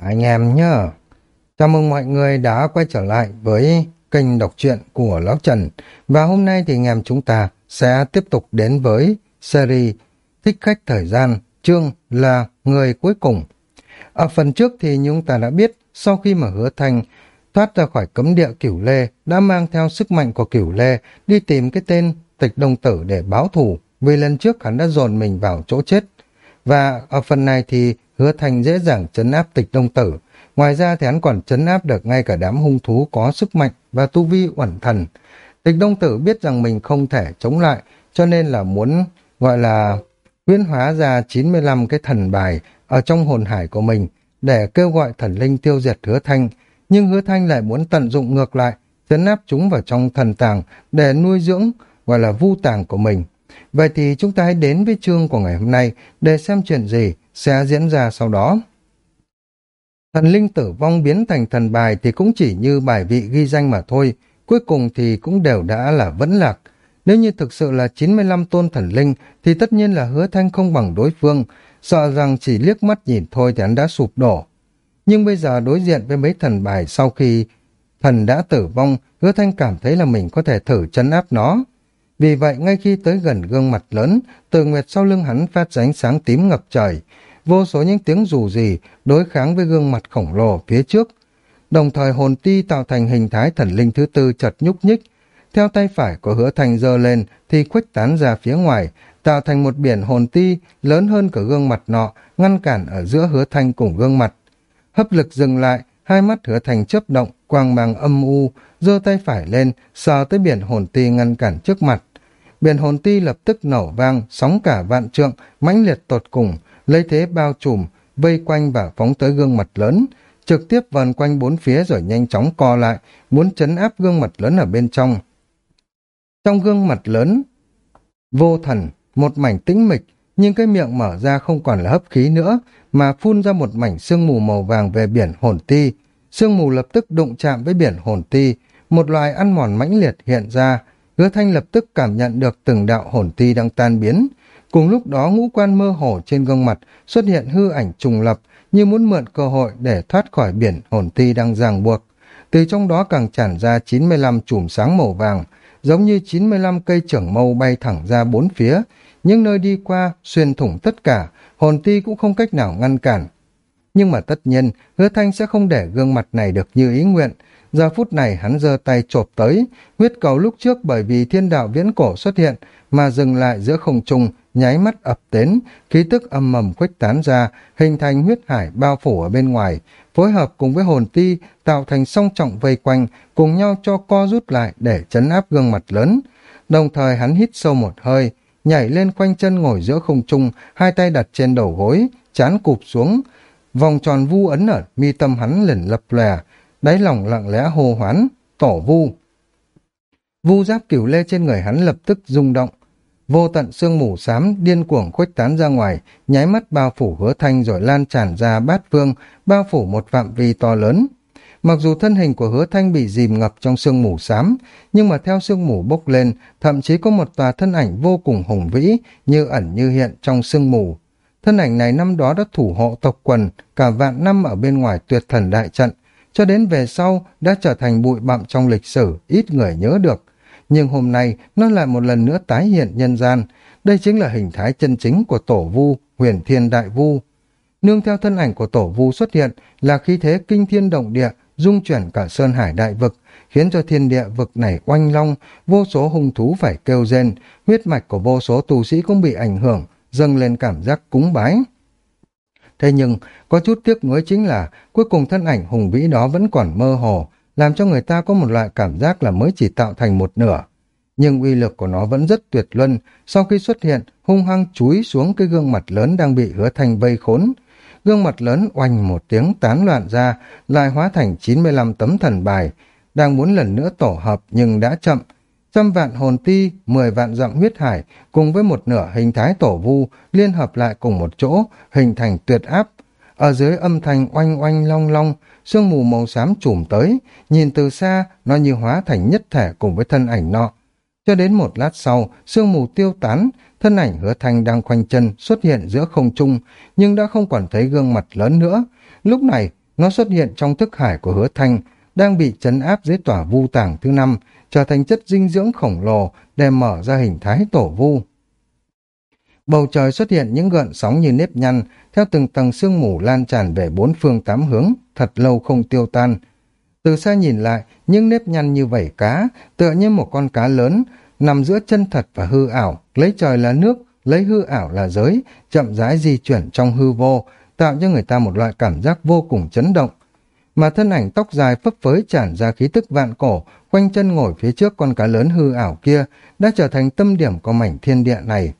anh em nhá. Chào mừng mọi người đã quay trở lại với kênh đọc truyện của Lão Trần. Và hôm nay thì anh em chúng ta sẽ tiếp tục đến với series Thích khách thời gian, chương là Người cuối cùng. Ở phần trước thì chúng ta đã biết sau khi mà hứa thành thoát ra khỏi cấm địa cửu lê đã mang theo sức mạnh của cửu lê đi tìm cái tên tịch đông tử để báo thù vì lần trước hắn đã dồn mình vào chỗ chết. Và ở phần này thì hứa thành dễ dàng chấn áp tịch đông tử. Ngoài ra thì hắn còn chấn áp được ngay cả đám hung thú có sức mạnh và tu vi uẩn thần. Tịch đông tử biết rằng mình không thể chống lại, cho nên là muốn gọi là huyễn hóa ra 95 cái thần bài ở trong hồn hải của mình để kêu gọi thần linh tiêu diệt hứa thanh. Nhưng hứa thanh lại muốn tận dụng ngược lại, chấn áp chúng vào trong thần tàng để nuôi dưỡng gọi là vu tàng của mình. Vậy thì chúng ta hãy đến với chương của ngày hôm nay để xem chuyện gì sẽ diễn ra sau đó. Thần linh tử vong biến thành thần bài thì cũng chỉ như bài vị ghi danh mà thôi, cuối cùng thì cũng đều đã là vẫn lạc. Nếu như thực sự là 95 tôn thần linh thì tất nhiên là hứa thanh không bằng đối phương, sợ rằng chỉ liếc mắt nhìn thôi thì hắn đã sụp đổ. Nhưng bây giờ đối diện với mấy thần bài sau khi thần đã tử vong, hứa thanh cảm thấy là mình có thể thử chấn áp nó. Vì vậy, ngay khi tới gần gương mặt lớn, từ nguyệt sau lưng hắn phát ra ánh sáng tím ngập trời, vô số những tiếng rù rì đối kháng với gương mặt khổng lồ phía trước. Đồng thời hồn ti tạo thành hình thái thần linh thứ tư chật nhúc nhích. Theo tay phải của hứa thành giơ lên thì khuếch tán ra phía ngoài, tạo thành một biển hồn ti lớn hơn cả gương mặt nọ, ngăn cản ở giữa hứa thanh cùng gương mặt. Hấp lực dừng lại, hai mắt hứa thành chớp động, quang mang âm u, giơ tay phải lên, sờ tới biển hồn ti ngăn cản trước mặt. Biển hồn ti lập tức nổ vang, sóng cả vạn trượng, mãnh liệt tột cùng, lấy thế bao trùm, vây quanh và phóng tới gương mặt lớn, trực tiếp vần quanh bốn phía rồi nhanh chóng co lại, muốn chấn áp gương mặt lớn ở bên trong. Trong gương mặt lớn, vô thần, một mảnh tĩnh mịch, nhưng cái miệng mở ra không còn là hấp khí nữa, mà phun ra một mảnh sương mù màu vàng về biển hồn ti. Sương mù lập tức đụng chạm với biển hồn ti, một loài ăn mòn mãnh liệt hiện ra, Hứa Thanh lập tức cảm nhận được từng đạo hồn ti đang tan biến. Cùng lúc đó ngũ quan mơ hồ trên gương mặt xuất hiện hư ảnh trùng lập như muốn mượn cơ hội để thoát khỏi biển hồn ti đang ràng buộc. Từ trong đó càng tràn ra 95 chùm sáng màu vàng, giống như 95 cây trưởng mâu bay thẳng ra bốn phía. Những nơi đi qua, xuyên thủng tất cả, hồn ti cũng không cách nào ngăn cản. Nhưng mà tất nhiên, hứa thanh sẽ không để gương mặt này được như ý nguyện, Giờ phút này hắn giơ tay chộp tới, huyết cầu lúc trước bởi vì thiên đạo viễn cổ xuất hiện mà dừng lại giữa không trung, nháy mắt ập đến, khí tức âm mầm khuếch tán ra, hình thành huyết hải bao phủ ở bên ngoài, phối hợp cùng với hồn ti tạo thành song trọng vây quanh, cùng nhau cho co rút lại để chấn áp gương mặt lớn. Đồng thời hắn hít sâu một hơi, nhảy lên quanh chân ngồi giữa không trung, hai tay đặt trên đầu gối, chán cụp xuống, vòng tròn vu ấn ở mi tâm hắn liền lập lòe, đáy lòng lặng lẽ hô hoán, tổ vu. Vu giáp cửu lê trên người hắn lập tức rung động. Vô tận sương mù xám điên cuồng khuếch tán ra ngoài, nháy mắt bao phủ hứa thanh rồi lan tràn ra bát phương, bao phủ một phạm vi to lớn. Mặc dù thân hình của hứa thanh bị dìm ngập trong sương mù xám, nhưng mà theo sương mù bốc lên, thậm chí có một tòa thân ảnh vô cùng hùng vĩ, như ẩn như hiện trong sương mù. Thân ảnh này năm đó đã thủ hộ tộc quần, cả vạn năm ở bên ngoài tuyệt thần đại trận, cho đến về sau đã trở thành bụi bặm trong lịch sử, ít người nhớ được. Nhưng hôm nay nó lại một lần nữa tái hiện nhân gian. Đây chính là hình thái chân chính của tổ vu, huyền thiên đại vu. Nương theo thân ảnh của tổ vu xuất hiện là khí thế kinh thiên động địa, dung chuyển cả sơn hải đại vực, khiến cho thiên địa vực này oanh long, vô số hung thú phải kêu rên, huyết mạch của vô số tu sĩ cũng bị ảnh hưởng, dâng lên cảm giác cúng bái. Thế nhưng, có chút tiếc nuối chính là cuối cùng thân ảnh hùng vĩ đó vẫn còn mơ hồ, làm cho người ta có một loại cảm giác là mới chỉ tạo thành một nửa. Nhưng uy lực của nó vẫn rất tuyệt luân, sau khi xuất hiện, hung hăng chúi xuống cái gương mặt lớn đang bị hứa thành vây khốn. Gương mặt lớn oanh một tiếng tán loạn ra, lại hóa thành 95 tấm thần bài, đang muốn lần nữa tổ hợp nhưng đã chậm, trăm vạn hồn ti, mười vạn dặm huyết hải cùng với một nửa hình thái tổ vu liên hợp lại cùng một chỗ, hình thành tuyệt áp. Ở dưới âm thanh oanh oanh long long, sương mù màu xám trùm tới, nhìn từ xa, nó như hóa thành nhất thể cùng với thân ảnh nọ. Cho đến một lát sau, sương mù tiêu tán, thân ảnh hứa thanh đang khoanh chân xuất hiện giữa không trung, nhưng đã không còn thấy gương mặt lớn nữa. Lúc này, nó xuất hiện trong thức hải của hứa thanh, đang bị chấn áp dưới tỏa vu tàng thứ năm, trở thành chất dinh dưỡng khổng lồ để mở ra hình thái tổ vu. Bầu trời xuất hiện những gợn sóng như nếp nhăn, theo từng tầng sương mù lan tràn về bốn phương tám hướng, thật lâu không tiêu tan. Từ xa nhìn lại, những nếp nhăn như vảy cá, tựa như một con cá lớn, nằm giữa chân thật và hư ảo, lấy trời là nước, lấy hư ảo là giới, chậm rãi di chuyển trong hư vô, tạo cho người ta một loại cảm giác vô cùng chấn động. Mà thân ảnh tóc dài phấp phới tràn ra khí tức vạn cổ, quanh chân ngồi phía trước con cá lớn hư ảo kia, đã trở thành tâm điểm của mảnh thiên địa này.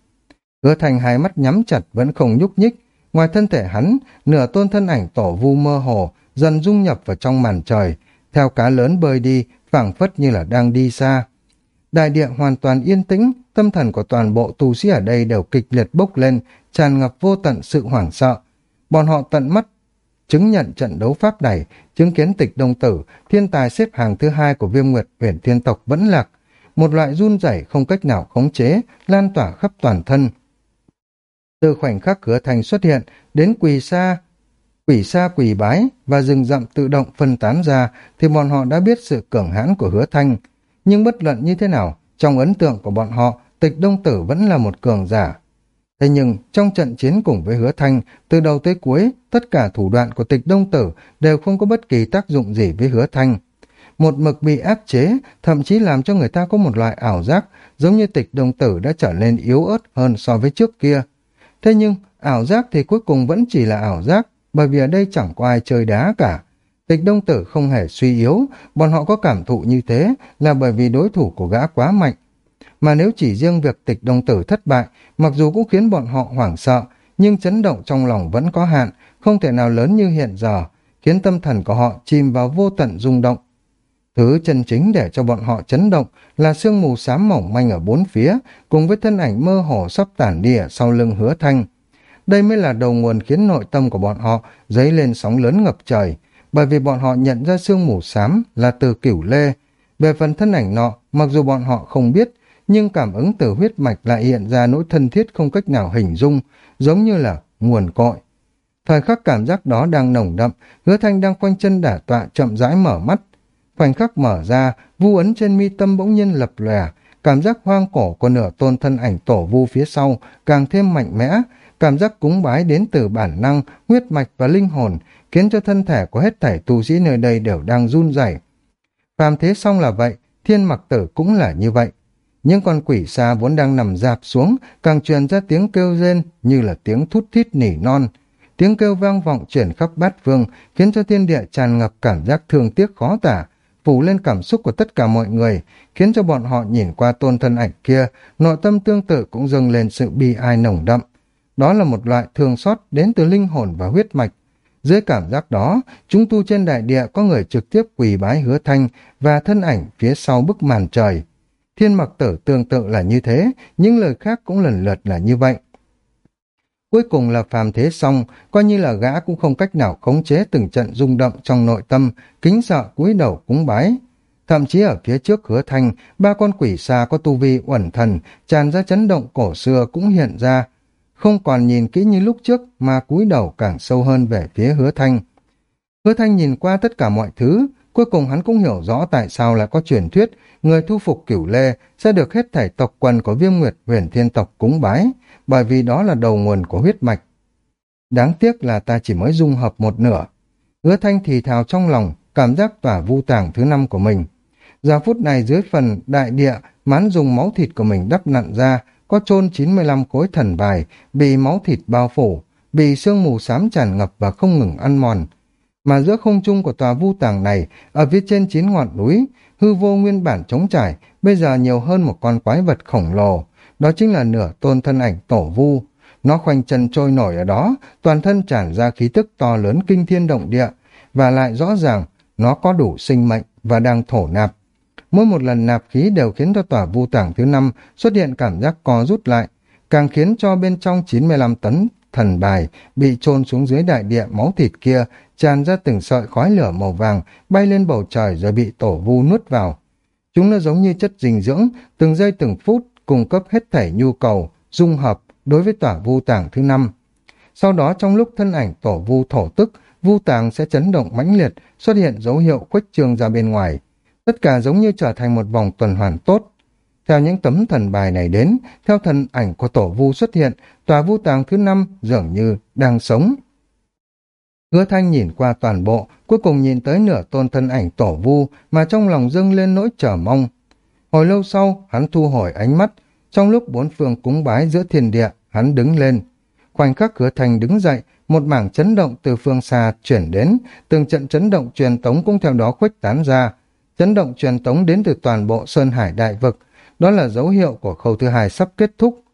Hứa thành hai mắt nhắm chặt vẫn không nhúc nhích, ngoài thân thể hắn, nửa tôn thân ảnh tổ vu mơ hồ, dần dung nhập vào trong màn trời, theo cá lớn bơi đi, phảng phất như là đang đi xa. Đại địa hoàn toàn yên tĩnh, tâm thần của toàn bộ tu sĩ ở đây đều kịch liệt bốc lên, tràn ngập vô tận sự hoảng sợ. Bọn họ tận mắt chứng nhận trận đấu pháp này, chứng kiến tịch đông tử, thiên tài xếp hàng thứ hai của viêm nguyệt huyền thiên tộc vẫn lạc. Một loại run rẩy không cách nào khống chế, lan tỏa khắp toàn thân. Từ khoảnh khắc cửa thành xuất hiện, đến quỳ xa, quỷ xa quỳ bái và rừng rậm tự động phân tán ra thì bọn họ đã biết sự cường hãn của hứa thanh. Nhưng bất luận như thế nào, trong ấn tượng của bọn họ, tịch đông tử vẫn là một cường giả. Thế nhưng, trong trận chiến cùng với hứa thanh, từ đầu tới cuối, tất cả thủ đoạn của tịch đông tử đều không có bất kỳ tác dụng gì với hứa thanh. Một mực bị áp chế, thậm chí làm cho người ta có một loại ảo giác, giống như tịch đông tử đã trở nên yếu ớt hơn so với trước kia. Thế nhưng, ảo giác thì cuối cùng vẫn chỉ là ảo giác, bởi vì ở đây chẳng có ai chơi đá cả. Tịch đông tử không hề suy yếu, bọn họ có cảm thụ như thế là bởi vì đối thủ của gã quá mạnh. Mà nếu chỉ riêng việc tịch đông tử thất bại, mặc dù cũng khiến bọn họ hoảng sợ, nhưng chấn động trong lòng vẫn có hạn, không thể nào lớn như hiện giờ, khiến tâm thần của họ chìm vào vô tận rung động. Thứ chân chính để cho bọn họ chấn động là sương mù xám mỏng manh ở bốn phía, cùng với thân ảnh mơ hồ sắp tản đi ở sau lưng hứa thanh. Đây mới là đầu nguồn khiến nội tâm của bọn họ dấy lên sóng lớn ngập trời, bởi vì bọn họ nhận ra sương mù xám là từ cửu lê. Về phần thân ảnh nọ, mặc dù bọn họ không biết, nhưng cảm ứng từ huyết mạch lại hiện ra nỗi thân thiết không cách nào hình dung, giống như là nguồn cội. Thời khắc cảm giác đó đang nồng đậm, hứa thanh đang quanh chân đả tọa chậm rãi mở mắt. Khoảnh khắc mở ra, vu ấn trên mi tâm bỗng nhiên lập lòe, cảm giác hoang cổ của nửa tôn thân ảnh tổ vu phía sau càng thêm mạnh mẽ, cảm giác cúng bái đến từ bản năng, huyết mạch và linh hồn, khiến cho thân thể của hết thảy tu sĩ nơi đây đều đang run rẩy. Phàm thế xong là vậy, thiên mặc tử cũng là như vậy. Những con quỷ xa vốn đang nằm dạp xuống, càng truyền ra tiếng kêu rên như là tiếng thút thít nỉ non. Tiếng kêu vang vọng chuyển khắp bát vương, khiến cho thiên địa tràn ngập cảm giác thương tiếc khó tả, phủ lên cảm xúc của tất cả mọi người, khiến cho bọn họ nhìn qua tôn thân ảnh kia, nội tâm tương tự cũng dâng lên sự bi ai nồng đậm. Đó là một loại thương xót đến từ linh hồn và huyết mạch. Dưới cảm giác đó, chúng tu trên đại địa có người trực tiếp quỳ bái hứa thanh và thân ảnh phía sau bức màn trời. Thiên mặc tử tương tự là như thế, những lời khác cũng lần lượt là như vậy. Cuối cùng là phàm thế xong, coi như là gã cũng không cách nào khống chế từng trận rung động trong nội tâm, kính sợ cúi đầu cúng bái. Thậm chí ở phía trước hứa thanh, ba con quỷ xa có tu vi uẩn thần, tràn ra chấn động cổ xưa cũng hiện ra, không còn nhìn kỹ như lúc trước mà cúi đầu càng sâu hơn về phía hứa thanh. Hứa thanh nhìn qua tất cả mọi thứ, cuối cùng hắn cũng hiểu rõ tại sao lại có truyền thuyết người thu phục cửu lê sẽ được hết thảy tộc quần của viêm nguyệt huyền thiên tộc cúng bái, bởi vì đó là đầu nguồn của huyết mạch. Đáng tiếc là ta chỉ mới dung hợp một nửa. Hứa thanh thì thào trong lòng, cảm giác tỏa vu tàng thứ năm của mình. Giờ phút này dưới phần đại địa, mán dùng máu thịt của mình đắp nặn ra, có chôn 95 khối thần bài, bị máu thịt bao phủ, bị sương mù xám tràn ngập và không ngừng ăn mòn. Mà giữa không trung của tòa vu tàng này, ở phía trên chín ngọn núi, hư vô nguyên bản trống trải, bây giờ nhiều hơn một con quái vật khổng lồ. Đó chính là nửa tôn thân ảnh tổ vu. Nó khoanh chân trôi nổi ở đó, toàn thân tràn ra khí tức to lớn kinh thiên động địa, và lại rõ ràng nó có đủ sinh mệnh và đang thổ nạp. Mỗi một lần nạp khí đều khiến cho tòa vu tảng thứ năm xuất hiện cảm giác co rút lại, càng khiến cho bên trong 95 tấn thần bài bị chôn xuống dưới đại địa máu thịt kia tràn ra từng sợi khói lửa màu vàng bay lên bầu trời rồi bị tổ vu nuốt vào. Chúng nó giống như chất dinh dưỡng, từng giây từng phút cung cấp hết thảy nhu cầu, dung hợp đối với tỏa vu tàng thứ năm. Sau đó trong lúc thân ảnh tổ vu thổ tức, vu tàng sẽ chấn động mãnh liệt, xuất hiện dấu hiệu khuếch trương ra bên ngoài. Tất cả giống như trở thành một vòng tuần hoàn tốt. Theo những tấm thần bài này đến, theo thần ảnh của tổ vu xuất hiện, tòa vu tàng thứ năm dường như đang sống. Hứa thanh nhìn qua toàn bộ, cuối cùng nhìn tới nửa tôn thân ảnh tổ vu mà trong lòng dâng lên nỗi chờ mong. Hồi lâu sau, hắn thu hồi ánh mắt, trong lúc bốn phương cúng bái giữa thiên địa, hắn đứng lên. Khoảnh khắc hứa thanh đứng dậy, một mảng chấn động từ phương xa chuyển đến, từng trận chấn động truyền tống cũng theo đó khuếch tán ra. Chấn động truyền tống đến từ toàn bộ Sơn Hải Đại Vực, đó là dấu hiệu của khâu thứ hai sắp kết thúc.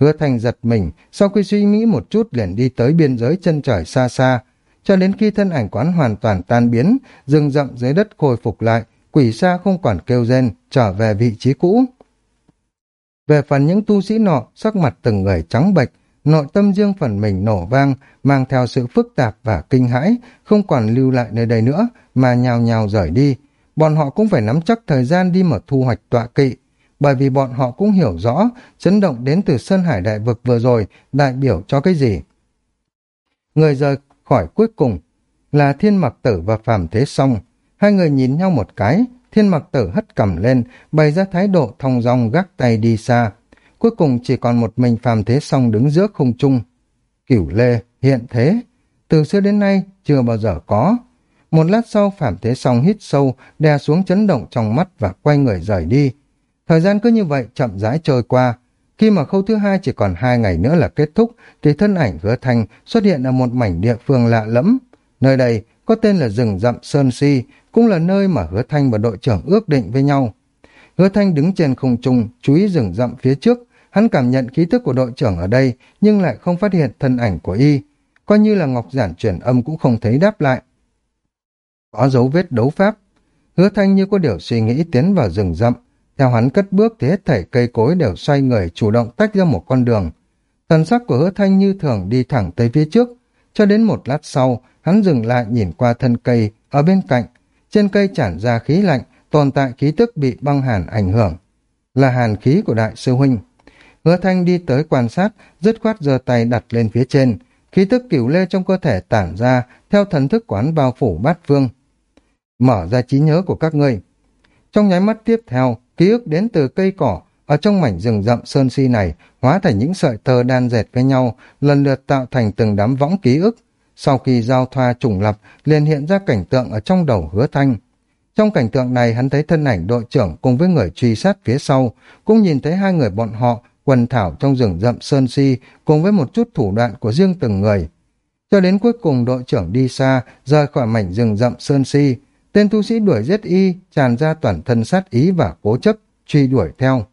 Hứa thành giật mình, sau khi suy nghĩ một chút liền đi tới biên giới chân trời xa xa, cho đến khi thân ảnh quán hoàn toàn tan biến, rừng rậm dưới đất khôi phục lại, quỷ xa không còn kêu rên, trở về vị trí cũ. Về phần những tu sĩ nọ, sắc mặt từng người trắng bệch, nội tâm riêng phần mình nổ vang, mang theo sự phức tạp và kinh hãi, không còn lưu lại nơi đây nữa, mà nhào nhào rời đi. Bọn họ cũng phải nắm chắc thời gian đi mở thu hoạch tọa kỵ, bởi vì bọn họ cũng hiểu rõ chấn động đến từ Sơn Hải Đại Vực vừa rồi đại biểu cho cái gì. Người rời khỏi cuối cùng là Thiên Mặc Tử và Phạm Thế Song. Hai người nhìn nhau một cái, Thiên Mặc Tử hất cầm lên, bày ra thái độ thong dong gác tay đi xa. Cuối cùng chỉ còn một mình Phạm Thế Song đứng giữa không trung. Cửu Lê, hiện thế, từ xưa đến nay chưa bao giờ có. Một lát sau Phạm Thế Song hít sâu, đè xuống chấn động trong mắt và quay người rời đi. Thời gian cứ như vậy chậm rãi trôi qua. Khi mà khâu thứ hai chỉ còn hai ngày nữa là kết thúc, thì thân ảnh hứa thanh xuất hiện ở một mảnh địa phương lạ lẫm. Nơi đây có tên là rừng rậm Sơn Si, cũng là nơi mà hứa thanh và đội trưởng ước định với nhau. Hứa thanh đứng trên không trung, chú ý rừng rậm phía trước, hắn cảm nhận khí thức của đội trưởng ở đây, nhưng lại không phát hiện thân ảnh của y. Coi như là Ngọc Giản chuyển âm cũng không thấy đáp lại. Có dấu vết đấu pháp. Hứa thanh như có điều suy nghĩ tiến vào rừng rậm, theo hắn cất bước thì hết thảy cây cối đều xoay người chủ động tách ra một con đường. Thần sắc của hứa thanh như thường đi thẳng tới phía trước, cho đến một lát sau, hắn dừng lại nhìn qua thân cây ở bên cạnh. Trên cây tràn ra khí lạnh, tồn tại khí tức bị băng hàn ảnh hưởng. Là hàn khí của đại sư huynh. Hứa thanh đi tới quan sát, dứt khoát giơ tay đặt lên phía trên. Khí tức cửu lê trong cơ thể tản ra theo thần thức quán bao phủ bát vương. Mở ra trí nhớ của các ngươi. Trong nháy mắt tiếp theo, ký ức đến từ cây cỏ ở trong mảnh rừng rậm sơn si này hóa thành những sợi tơ đan dệt với nhau, lần lượt tạo thành từng đám võng ký ức. Sau khi giao thoa trùng lập, liền hiện ra cảnh tượng ở trong đầu hứa thanh. Trong cảnh tượng này hắn thấy thân ảnh đội trưởng cùng với người truy sát phía sau, cũng nhìn thấy hai người bọn họ quần thảo trong rừng rậm sơn si cùng với một chút thủ đoạn của riêng từng người. Cho đến cuối cùng đội trưởng đi xa, rời khỏi mảnh rừng rậm sơn si, Tên tu sĩ đuổi giết y, tràn ra toàn thân sát ý và cố chấp, truy đuổi theo.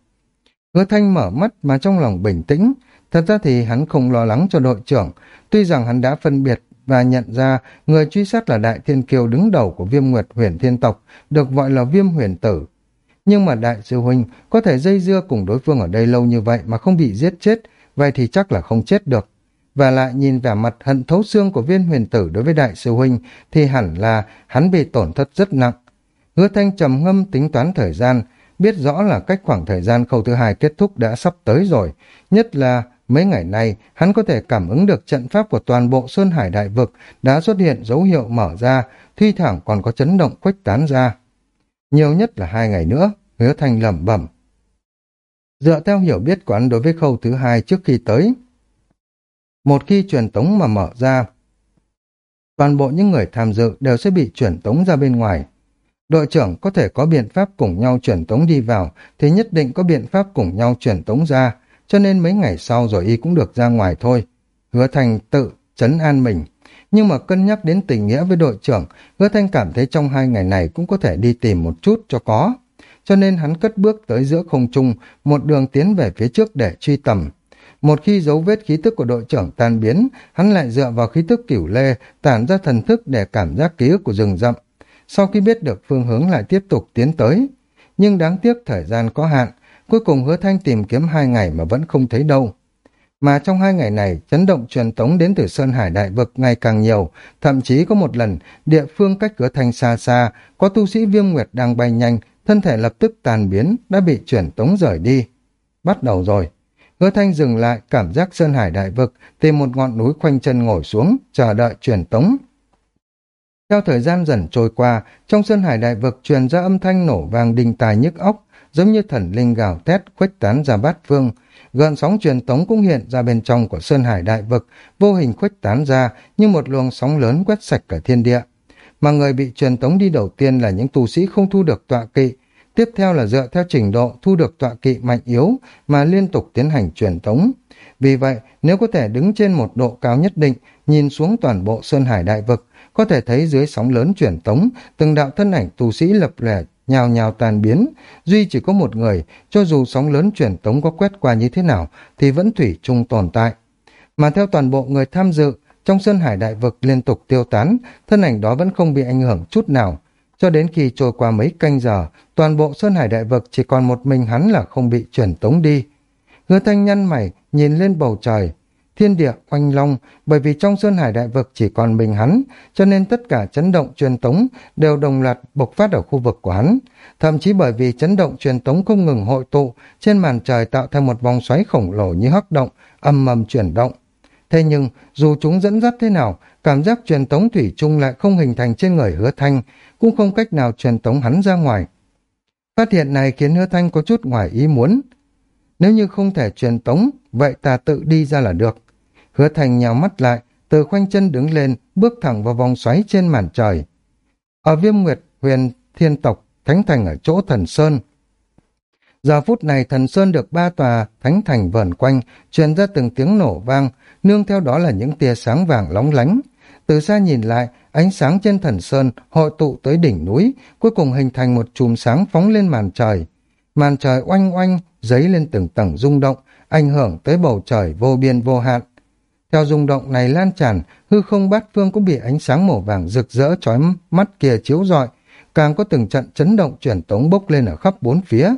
Hứa thanh mở mắt mà trong lòng bình tĩnh, thật ra thì hắn không lo lắng cho đội trưởng, tuy rằng hắn đã phân biệt và nhận ra người truy sát là đại thiên kiều đứng đầu của viêm nguyệt huyền thiên tộc, được gọi là viêm huyền tử. Nhưng mà đại sư huynh có thể dây dưa cùng đối phương ở đây lâu như vậy mà không bị giết chết, vậy thì chắc là không chết được và lại nhìn vẻ mặt hận thấu xương của viên huyền tử đối với đại sư huynh thì hẳn là hắn bị tổn thất rất nặng. Hứa thanh trầm ngâm tính toán thời gian, biết rõ là cách khoảng thời gian khâu thứ hai kết thúc đã sắp tới rồi, nhất là mấy ngày nay hắn có thể cảm ứng được trận pháp của toàn bộ Sơn Hải Đại Vực đã xuất hiện dấu hiệu mở ra, thi thoảng còn có chấn động khuếch tán ra. Nhiều nhất là hai ngày nữa, hứa thanh lẩm bẩm. Dựa theo hiểu biết của hắn đối với khâu thứ hai trước khi tới, một khi truyền tống mà mở ra, toàn bộ những người tham dự đều sẽ bị truyền tống ra bên ngoài. Đội trưởng có thể có biện pháp cùng nhau truyền tống đi vào, thì nhất định có biện pháp cùng nhau truyền tống ra, cho nên mấy ngày sau rồi y cũng được ra ngoài thôi. Hứa Thành tự chấn an mình. Nhưng mà cân nhắc đến tình nghĩa với đội trưởng, Hứa Thanh cảm thấy trong hai ngày này cũng có thể đi tìm một chút cho có. Cho nên hắn cất bước tới giữa không trung, một đường tiến về phía trước để truy tầm. Một khi dấu vết khí tức của đội trưởng tan biến, hắn lại dựa vào khí tức cửu lê, tản ra thần thức để cảm giác ký ức của rừng rậm. Sau khi biết được phương hướng lại tiếp tục tiến tới. Nhưng đáng tiếc thời gian có hạn, cuối cùng hứa thanh tìm kiếm hai ngày mà vẫn không thấy đâu. Mà trong hai ngày này, chấn động truyền tống đến từ Sơn Hải Đại Vực ngày càng nhiều, thậm chí có một lần, địa phương cách cửa thanh xa xa, có tu sĩ viêm nguyệt đang bay nhanh, thân thể lập tức tàn biến, đã bị truyền tống rời đi. Bắt đầu rồi, Hứa Thanh dừng lại, cảm giác Sơn Hải đại vực, tìm một ngọn núi khoanh chân ngồi xuống, chờ đợi truyền tống. Theo thời gian dần trôi qua, trong Sơn Hải Đại Vực truyền ra âm thanh nổ vang đình tài nhức óc, giống như thần linh gào thét khuếch tán ra bát phương. Gợn sóng truyền tống cũng hiện ra bên trong của Sơn Hải Đại Vực, vô hình khuếch tán ra như một luồng sóng lớn quét sạch cả thiên địa. Mà người bị truyền tống đi đầu tiên là những tu sĩ không thu được tọa kỵ, tiếp theo là dựa theo trình độ thu được tọa kỵ mạnh yếu mà liên tục tiến hành truyền tống. Vì vậy, nếu có thể đứng trên một độ cao nhất định, nhìn xuống toàn bộ Sơn Hải Đại Vực, có thể thấy dưới sóng lớn truyền tống, từng đạo thân ảnh tu sĩ lập lẻ nhào nhào tàn biến, duy chỉ có một người, cho dù sóng lớn truyền tống có quét qua như thế nào, thì vẫn thủy chung tồn tại. Mà theo toàn bộ người tham dự, trong Sơn Hải Đại Vực liên tục tiêu tán, thân ảnh đó vẫn không bị ảnh hưởng chút nào. Cho đến khi trôi qua mấy canh giờ, toàn bộ Sơn Hải Đại Vực chỉ còn một mình hắn là không bị truyền tống đi. Hứa thanh nhăn mày, nhìn lên bầu trời, thiên địa oanh long, bởi vì trong Sơn Hải Đại Vực chỉ còn mình hắn, cho nên tất cả chấn động truyền tống đều đồng loạt bộc phát ở khu vực của hắn. Thậm chí bởi vì chấn động truyền tống không ngừng hội tụ, trên màn trời tạo thành một vòng xoáy khổng lồ như hắc động, âm mầm chuyển động. Thế nhưng, dù chúng dẫn dắt thế nào, cảm giác truyền tống thủy chung lại không hình thành trên người hứa thanh, cũng không cách nào truyền tống hắn ra ngoài. Phát hiện này khiến hứa thanh có chút ngoài ý muốn. Nếu như không thể truyền tống, vậy ta tự đi ra là được. Hứa Thanh nhào mắt lại, từ khoanh chân đứng lên, bước thẳng vào vòng xoáy trên màn trời. Ở viêm nguyệt, huyền, thiên tộc, thánh thành ở chỗ thần Sơn. Giờ phút này thần Sơn được ba tòa thánh thành vờn quanh, truyền ra từng tiếng nổ vang, nương theo đó là những tia sáng vàng lóng lánh. Từ xa nhìn lại, ánh sáng trên thần Sơn hội tụ tới đỉnh núi, cuối cùng hình thành một chùm sáng phóng lên màn trời. Màn trời oanh oanh, dấy lên từng tầng rung động, ảnh hưởng tới bầu trời vô biên vô hạn. Theo rung động này lan tràn, hư không bát phương cũng bị ánh sáng màu vàng rực rỡ chói mắt kia chiếu rọi, càng có từng trận chấn động chuyển tống bốc lên ở khắp bốn phía.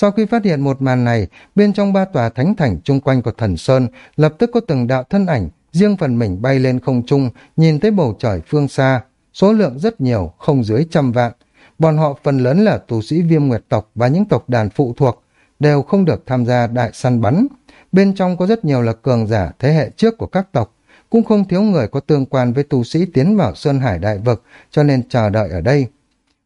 Sau khi phát hiện một màn này, bên trong ba tòa thánh thành chung quanh của thần Sơn lập tức có từng đạo thân ảnh, riêng phần mình bay lên không trung, nhìn tới bầu trời phương xa, số lượng rất nhiều, không dưới trăm vạn. Bọn họ phần lớn là tu sĩ viêm nguyệt tộc và những tộc đàn phụ thuộc, đều không được tham gia đại săn bắn. Bên trong có rất nhiều là cường giả thế hệ trước của các tộc, cũng không thiếu người có tương quan với tu sĩ tiến vào Sơn Hải Đại Vực, cho nên chờ đợi ở đây.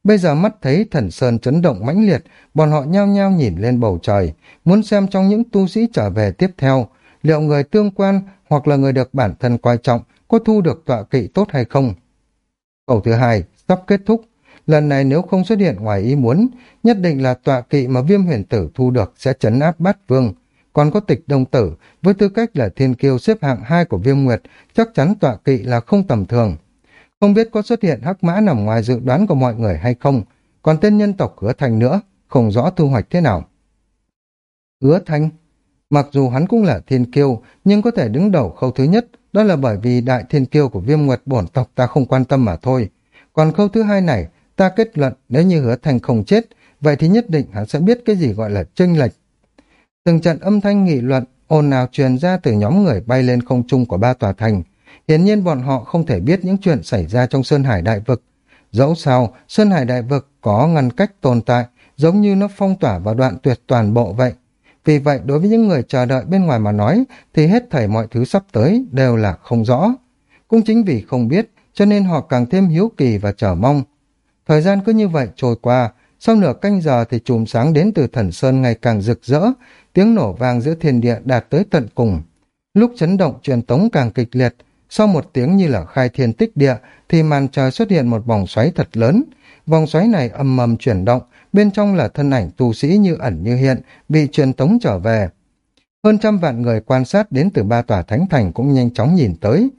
Bây giờ mắt thấy thần Sơn chấn động mãnh liệt, bọn họ nhao nhao nhìn lên bầu trời, muốn xem trong những tu sĩ trở về tiếp theo, liệu người tương quan hoặc là người được bản thân quan trọng có thu được tọa kỵ tốt hay không. Câu thứ hai, sắp kết thúc. Lần này nếu không xuất hiện ngoài ý muốn, nhất định là tọa kỵ mà viêm huyền tử thu được sẽ chấn áp bát vương. Còn có tịch đông tử, với tư cách là thiên kiêu xếp hạng hai của viêm nguyệt, chắc chắn tọa kỵ là không tầm thường. Không biết có xuất hiện hắc mã nằm ngoài dự đoán của mọi người hay không, còn tên nhân tộc hứa thành nữa, không rõ thu hoạch thế nào. Hứa thanh, mặc dù hắn cũng là thiên kiêu, nhưng có thể đứng đầu khâu thứ nhất, đó là bởi vì đại thiên kiêu của viêm nguyệt bổn tộc ta không quan tâm mà thôi. Còn khâu thứ hai này, ta kết luận nếu như hứa thành không chết, vậy thì nhất định hắn sẽ biết cái gì gọi là chênh lệch. Từng trận âm thanh nghị luận, ồn ào truyền ra từ nhóm người bay lên không trung của ba tòa thành. Hiển nhiên bọn họ không thể biết những chuyện xảy ra trong Sơn Hải Đại Vực. Dẫu sao, Sơn Hải Đại Vực có ngăn cách tồn tại, giống như nó phong tỏa và đoạn tuyệt toàn bộ vậy. Vì vậy, đối với những người chờ đợi bên ngoài mà nói, thì hết thảy mọi thứ sắp tới đều là không rõ. Cũng chính vì không biết, cho nên họ càng thêm hiếu kỳ và chờ mong. Thời gian cứ như vậy trôi qua, sau nửa canh giờ thì chùm sáng đến từ thần sơn ngày càng rực rỡ, tiếng nổ vang giữa thiên địa đạt tới tận cùng. Lúc chấn động truyền tống càng kịch liệt, sau một tiếng như là khai thiên tích địa thì màn trời xuất hiện một vòng xoáy thật lớn. Vòng xoáy này âm mầm chuyển động, bên trong là thân ảnh tu sĩ như ẩn như hiện, bị truyền tống trở về. Hơn trăm vạn người quan sát đến từ ba tòa thánh thành cũng nhanh chóng nhìn tới.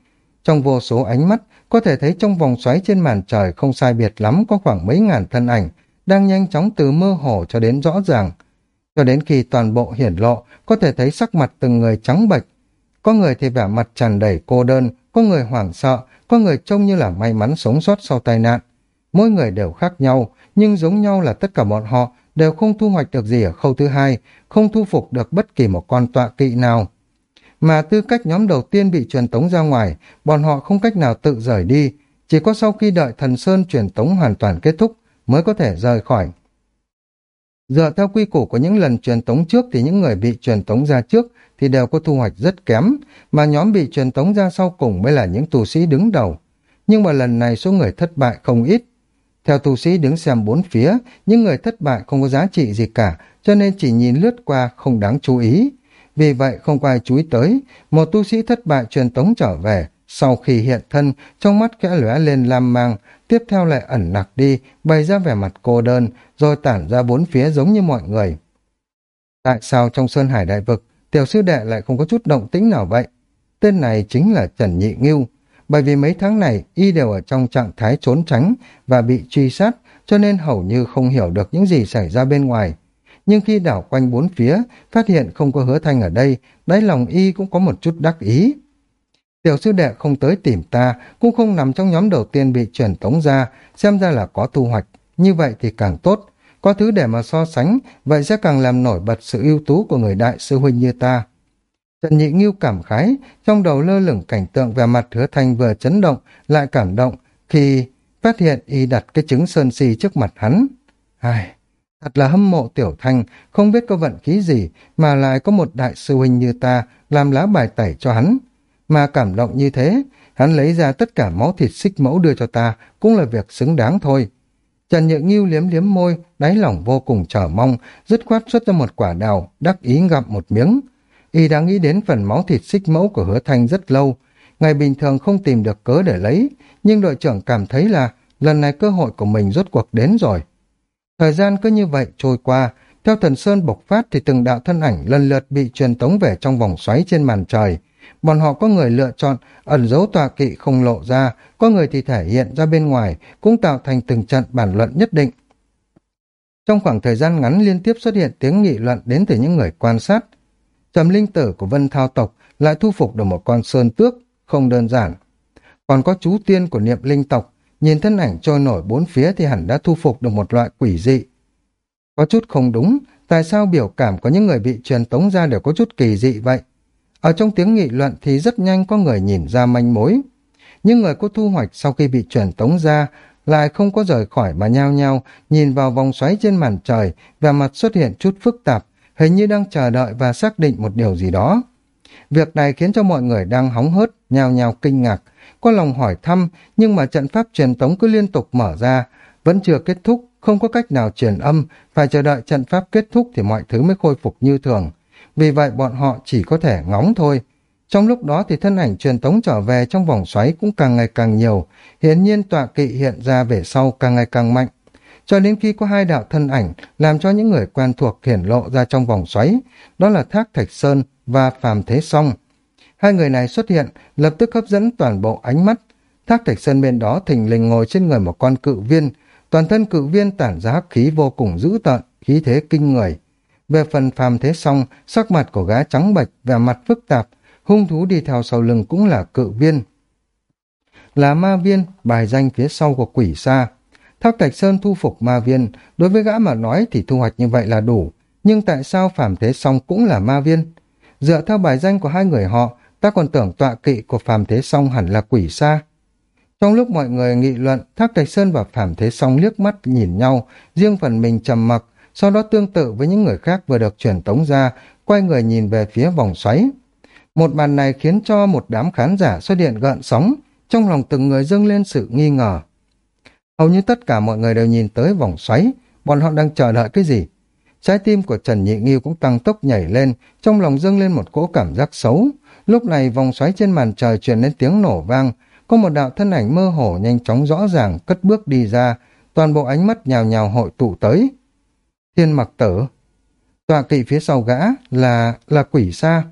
Trong vô số ánh mắt, có thể thấy trong vòng xoáy trên màn trời không sai biệt lắm có khoảng mấy ngàn thân ảnh, đang nhanh chóng từ mơ hồ cho đến rõ ràng. Cho đến khi toàn bộ hiển lộ, có thể thấy sắc mặt từng người trắng bệch. Có người thì vẻ mặt tràn đầy cô đơn, có người hoảng sợ, có người trông như là may mắn sống sót sau tai nạn. Mỗi người đều khác nhau, nhưng giống nhau là tất cả bọn họ đều không thu hoạch được gì ở khâu thứ hai, không thu phục được bất kỳ một con tọa kỵ nào. Mà tư cách nhóm đầu tiên bị truyền tống ra ngoài, bọn họ không cách nào tự rời đi, chỉ có sau khi đợi thần Sơn truyền tống hoàn toàn kết thúc mới có thể rời khỏi. Dựa theo quy củ của những lần truyền tống trước thì những người bị truyền tống ra trước thì đều có thu hoạch rất kém, mà nhóm bị truyền tống ra sau cùng mới là những tù sĩ đứng đầu. nhưng mà lần này số người thất bại không ít. Theo tu sĩ đứng xem bốn phía, những người thất bại không có giá trị gì cả, cho nên chỉ nhìn lướt qua không đáng chú ý. Vì vậy không có ai chú ý tới, một tu sĩ thất bại truyền tống trở về, sau khi hiện thân, trong mắt kẽ lóe lên lam mang, tiếp theo lại ẩn nặc đi, bày ra vẻ mặt cô đơn, rồi tản ra bốn phía giống như mọi người. Tại sao trong Sơn Hải Đại Vực, tiểu sư đệ lại không có chút động tĩnh nào vậy? Tên này chính là Trần Nhị Ngưu, bởi vì mấy tháng này y đều ở trong trạng thái trốn tránh và bị truy sát, cho nên hầu như không hiểu được những gì xảy ra bên ngoài. Nhưng khi đảo quanh bốn phía, phát hiện không có hứa thanh ở đây, đáy lòng y cũng có một chút đắc ý. Tiểu sư đệ không tới tìm ta, cũng không nằm trong nhóm đầu tiên bị chuyển tống ra, xem ra là có thu hoạch. Như vậy thì càng tốt, có thứ để mà so sánh, vậy sẽ càng làm nổi bật sự ưu tú của người đại sư huynh như ta. Trần Nhị Nghiêu cảm khái, trong đầu lơ lửng cảnh tượng về mặt hứa thanh vừa chấn động, lại cảm động, khi phát hiện y đặt cái trứng sơn si trước mặt hắn. Ai, thật là hâm mộ tiểu thanh, không biết có vận khí gì, mà lại có một đại sư huynh như ta làm lá bài tẩy cho hắn. Mà cảm động như thế, hắn lấy ra tất cả máu thịt xích mẫu đưa cho ta, cũng là việc xứng đáng thôi. Trần Nhượng Nghiêu liếm liếm môi, đáy lòng vô cùng chờ mong, dứt khoát xuất ra một quả đào, đắc ý gặm một miếng. Y đã nghĩ đến phần máu thịt xích mẫu của hứa thanh rất lâu, ngày bình thường không tìm được cớ để lấy, nhưng đội trưởng cảm thấy là lần này cơ hội của mình rốt cuộc đến rồi. Thời gian cứ như vậy trôi qua, theo thần sơn bộc phát thì từng đạo thân ảnh lần lượt bị truyền tống về trong vòng xoáy trên màn trời. Bọn họ có người lựa chọn ẩn giấu tọa kỵ không lộ ra, có người thì thể hiện ra bên ngoài, cũng tạo thành từng trận bản luận nhất định. Trong khoảng thời gian ngắn liên tiếp xuất hiện tiếng nghị luận đến từ những người quan sát. Trầm linh tử của Vân Thao tộc lại thu phục được một con sơn tước, không đơn giản. Còn có chú tiên của niệm linh tộc, nhìn thân ảnh trôi nổi bốn phía thì hẳn đã thu phục được một loại quỷ dị. Có chút không đúng, tại sao biểu cảm của những người bị truyền tống ra đều có chút kỳ dị vậy? Ở trong tiếng nghị luận thì rất nhanh có người nhìn ra manh mối. Nhưng người có thu hoạch sau khi bị truyền tống ra lại không có rời khỏi mà nhao nhao nhìn vào vòng xoáy trên màn trời và mặt xuất hiện chút phức tạp, hình như đang chờ đợi và xác định một điều gì đó. Việc này khiến cho mọi người đang hóng hớt, nhao nhao kinh ngạc, có lòng hỏi thăm, nhưng mà trận pháp truyền tống cứ liên tục mở ra, vẫn chưa kết thúc, không có cách nào truyền âm, phải chờ đợi trận pháp kết thúc thì mọi thứ mới khôi phục như thường. Vì vậy bọn họ chỉ có thể ngóng thôi. Trong lúc đó thì thân ảnh truyền tống trở về trong vòng xoáy cũng càng ngày càng nhiều, hiển nhiên tọa kỵ hiện ra về sau càng ngày càng mạnh. Cho đến khi có hai đạo thân ảnh làm cho những người quen thuộc hiển lộ ra trong vòng xoáy, đó là Thác Thạch Sơn và Phàm Thế Song. Hai người này xuất hiện, lập tức hấp dẫn toàn bộ ánh mắt. Thác Thạch Sơn bên đó thình lình ngồi trên người một con cự viên, toàn thân cự viên tản ra khí vô cùng dữ tợn, khí thế kinh người. Về phần phàm thế song, sắc mặt của gã trắng bệch, vẻ mặt phức tạp, hung thú đi theo sau lưng cũng là cự viên. Là ma viên, bài danh phía sau của quỷ xa Thác Trạch Sơn thu phục ma viên, đối với gã mà nói thì thu hoạch như vậy là đủ, nhưng tại sao phàm thế song cũng là ma viên? Dựa theo bài danh của hai người họ, ta còn tưởng tọa kỵ của phàm thế song hẳn là quỷ xa Trong lúc mọi người nghị luận, Thác Trạch Sơn và Phàm Thế Song liếc mắt nhìn nhau, riêng phần mình trầm mặc, sau đó tương tự với những người khác vừa được truyền tống ra, quay người nhìn về phía vòng xoáy. Một màn này khiến cho một đám khán giả xuất hiện gợn sóng, trong lòng từng người dâng lên sự nghi ngờ. Hầu như tất cả mọi người đều nhìn tới vòng xoáy, bọn họ đang chờ đợi cái gì? Trái tim của Trần Nhị Nghiêu cũng tăng tốc nhảy lên, trong lòng dâng lên một cỗ cảm giác xấu. Lúc này vòng xoáy trên màn trời truyền đến tiếng nổ vang, có một đạo thân ảnh mơ hồ nhanh chóng rõ ràng cất bước đi ra, toàn bộ ánh mắt nhào nhào hội tụ tới. Thiên mặc tử. Tọa kỵ phía sau gã là là quỷ sa.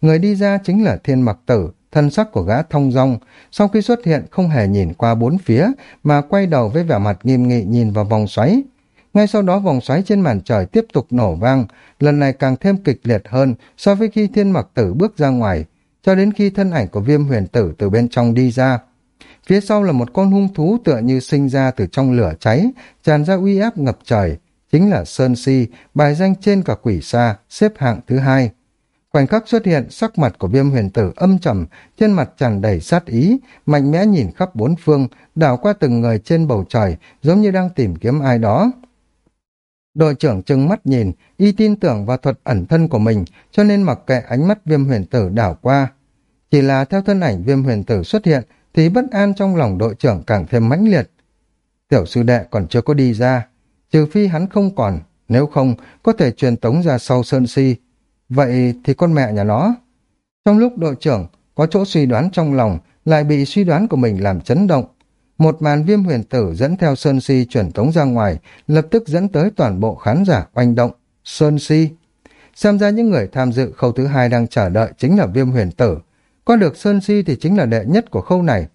Người đi ra chính là thiên mặc tử, thân sắc của gã thông dong, sau khi xuất hiện không hề nhìn qua bốn phía, mà quay đầu với vẻ mặt nghiêm nghị nhìn vào vòng xoáy. Ngay sau đó vòng xoáy trên màn trời tiếp tục nổ vang, lần này càng thêm kịch liệt hơn so với khi thiên mặc tử bước ra ngoài, cho đến khi thân ảnh của viêm huyền tử từ bên trong đi ra. Phía sau là một con hung thú tựa như sinh ra từ trong lửa cháy, tràn ra uy áp ngập trời, chính là Sơn Si, bài danh trên cả quỷ xa, xếp hạng thứ hai. Khoảnh khắc xuất hiện, sắc mặt của viêm huyền tử âm trầm, trên mặt tràn đầy sát ý, mạnh mẽ nhìn khắp bốn phương, đảo qua từng người trên bầu trời, giống như đang tìm kiếm ai đó. Đội trưởng trừng mắt nhìn, y tin tưởng vào thuật ẩn thân của mình, cho nên mặc kệ ánh mắt viêm huyền tử đảo qua. Chỉ là theo thân ảnh viêm huyền tử xuất hiện, thì bất an trong lòng đội trưởng càng thêm mãnh liệt. Tiểu sư đệ còn chưa có đi ra, trừ phi hắn không còn, nếu không có thể truyền tống ra sau Sơn Si. Vậy thì con mẹ nhà nó. Trong lúc đội trưởng có chỗ suy đoán trong lòng, lại bị suy đoán của mình làm chấn động. Một màn viêm huyền tử dẫn theo Sơn Si truyền tống ra ngoài, lập tức dẫn tới toàn bộ khán giả oanh động. Sơn Si. Xem ra những người tham dự khâu thứ hai đang chờ đợi chính là viêm huyền tử. Có được Sơn Si thì chính là đệ nhất của khâu này.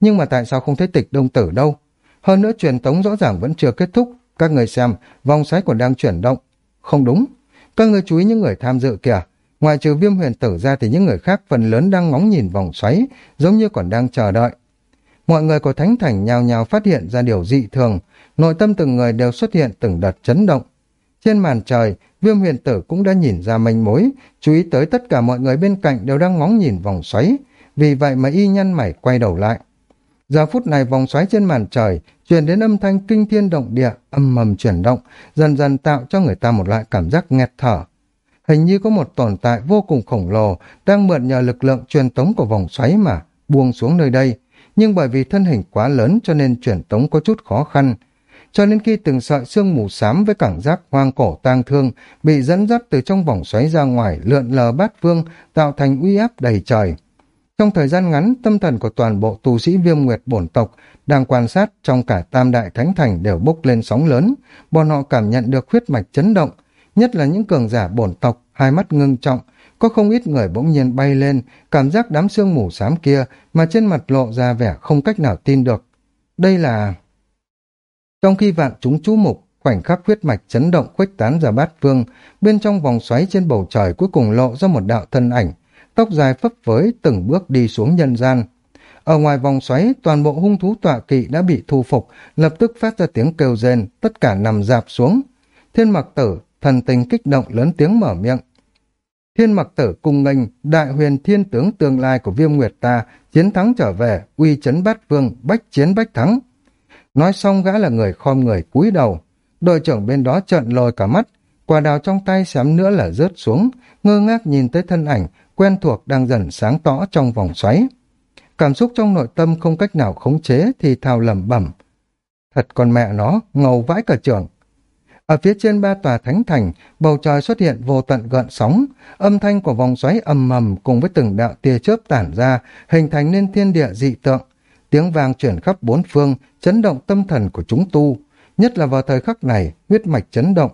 Nhưng mà tại sao không thấy tịch đông tử đâu? Hơn nữa truyền tống rõ ràng vẫn chưa kết thúc. Các người xem, vòng xoáy còn đang chuyển động. Không đúng. Các người chú ý những người tham dự kìa. Ngoài trừ viêm huyền tử ra thì những người khác phần lớn đang ngóng nhìn vòng xoáy, giống như còn đang chờ đợi. Mọi người của Thánh Thành nhào nhào phát hiện ra điều dị thường, nội tâm từng người đều xuất hiện từng đợt chấn động. Trên màn trời, viêm huyền tử cũng đã nhìn ra manh mối, chú ý tới tất cả mọi người bên cạnh đều đang ngóng nhìn vòng xoáy, vì vậy mà y nhăn mày quay đầu lại. Giờ phút này vòng xoáy trên màn trời truyền đến âm thanh kinh thiên động địa, âm mầm chuyển động, dần dần tạo cho người ta một loại cảm giác nghẹt thở. Hình như có một tồn tại vô cùng khổng lồ đang mượn nhờ lực lượng truyền tống của vòng xoáy mà buông xuống nơi đây, nhưng bởi vì thân hình quá lớn cho nên truyền tống có chút khó khăn. Cho nên khi từng sợi xương mù xám với cảm giác hoang cổ tang thương bị dẫn dắt từ trong vòng xoáy ra ngoài lượn lờ bát phương tạo thành uy áp đầy trời. Trong thời gian ngắn, tâm thần của toàn bộ tu sĩ viêm nguyệt bổn tộc đang quan sát trong cả tam đại thánh thành đều bốc lên sóng lớn. Bọn họ cảm nhận được huyết mạch chấn động, nhất là những cường giả bổn tộc, hai mắt ngưng trọng. Có không ít người bỗng nhiên bay lên, cảm giác đám xương mù xám kia mà trên mặt lộ ra vẻ không cách nào tin được. Đây là... Trong khi vạn chúng chú mục, khoảnh khắc huyết mạch chấn động khuếch tán ra bát phương, bên trong vòng xoáy trên bầu trời cuối cùng lộ ra một đạo thân ảnh, tóc dài phấp phới từng bước đi xuống nhân gian. Ở ngoài vòng xoáy, toàn bộ hung thú tọa kỵ đã bị thu phục, lập tức phát ra tiếng kêu rên, tất cả nằm dạp xuống. Thiên mặc tử, thần tình kích động lớn tiếng mở miệng. Thiên mặc tử cung nghênh, đại huyền thiên tướng tương lai của viêm nguyệt ta, chiến thắng trở về, uy chấn bát vương, bách chiến bách thắng. Nói xong gã là người khom người cúi đầu. Đội trưởng bên đó trợn lồi cả mắt, quả đào trong tay xém nữa là rớt xuống, ngơ ngác nhìn tới thân ảnh, quen thuộc đang dần sáng tỏ trong vòng xoáy. Cảm xúc trong nội tâm không cách nào khống chế thì thào lẩm bẩm. Thật con mẹ nó, ngầu vãi cả trường. Ở phía trên ba tòa thánh thành, bầu trời xuất hiện vô tận gợn sóng, âm thanh của vòng xoáy ầm mầm cùng với từng đạo tia chớp tản ra, hình thành nên thiên địa dị tượng. Tiếng vang chuyển khắp bốn phương, chấn động tâm thần của chúng tu, nhất là vào thời khắc này, huyết mạch chấn động.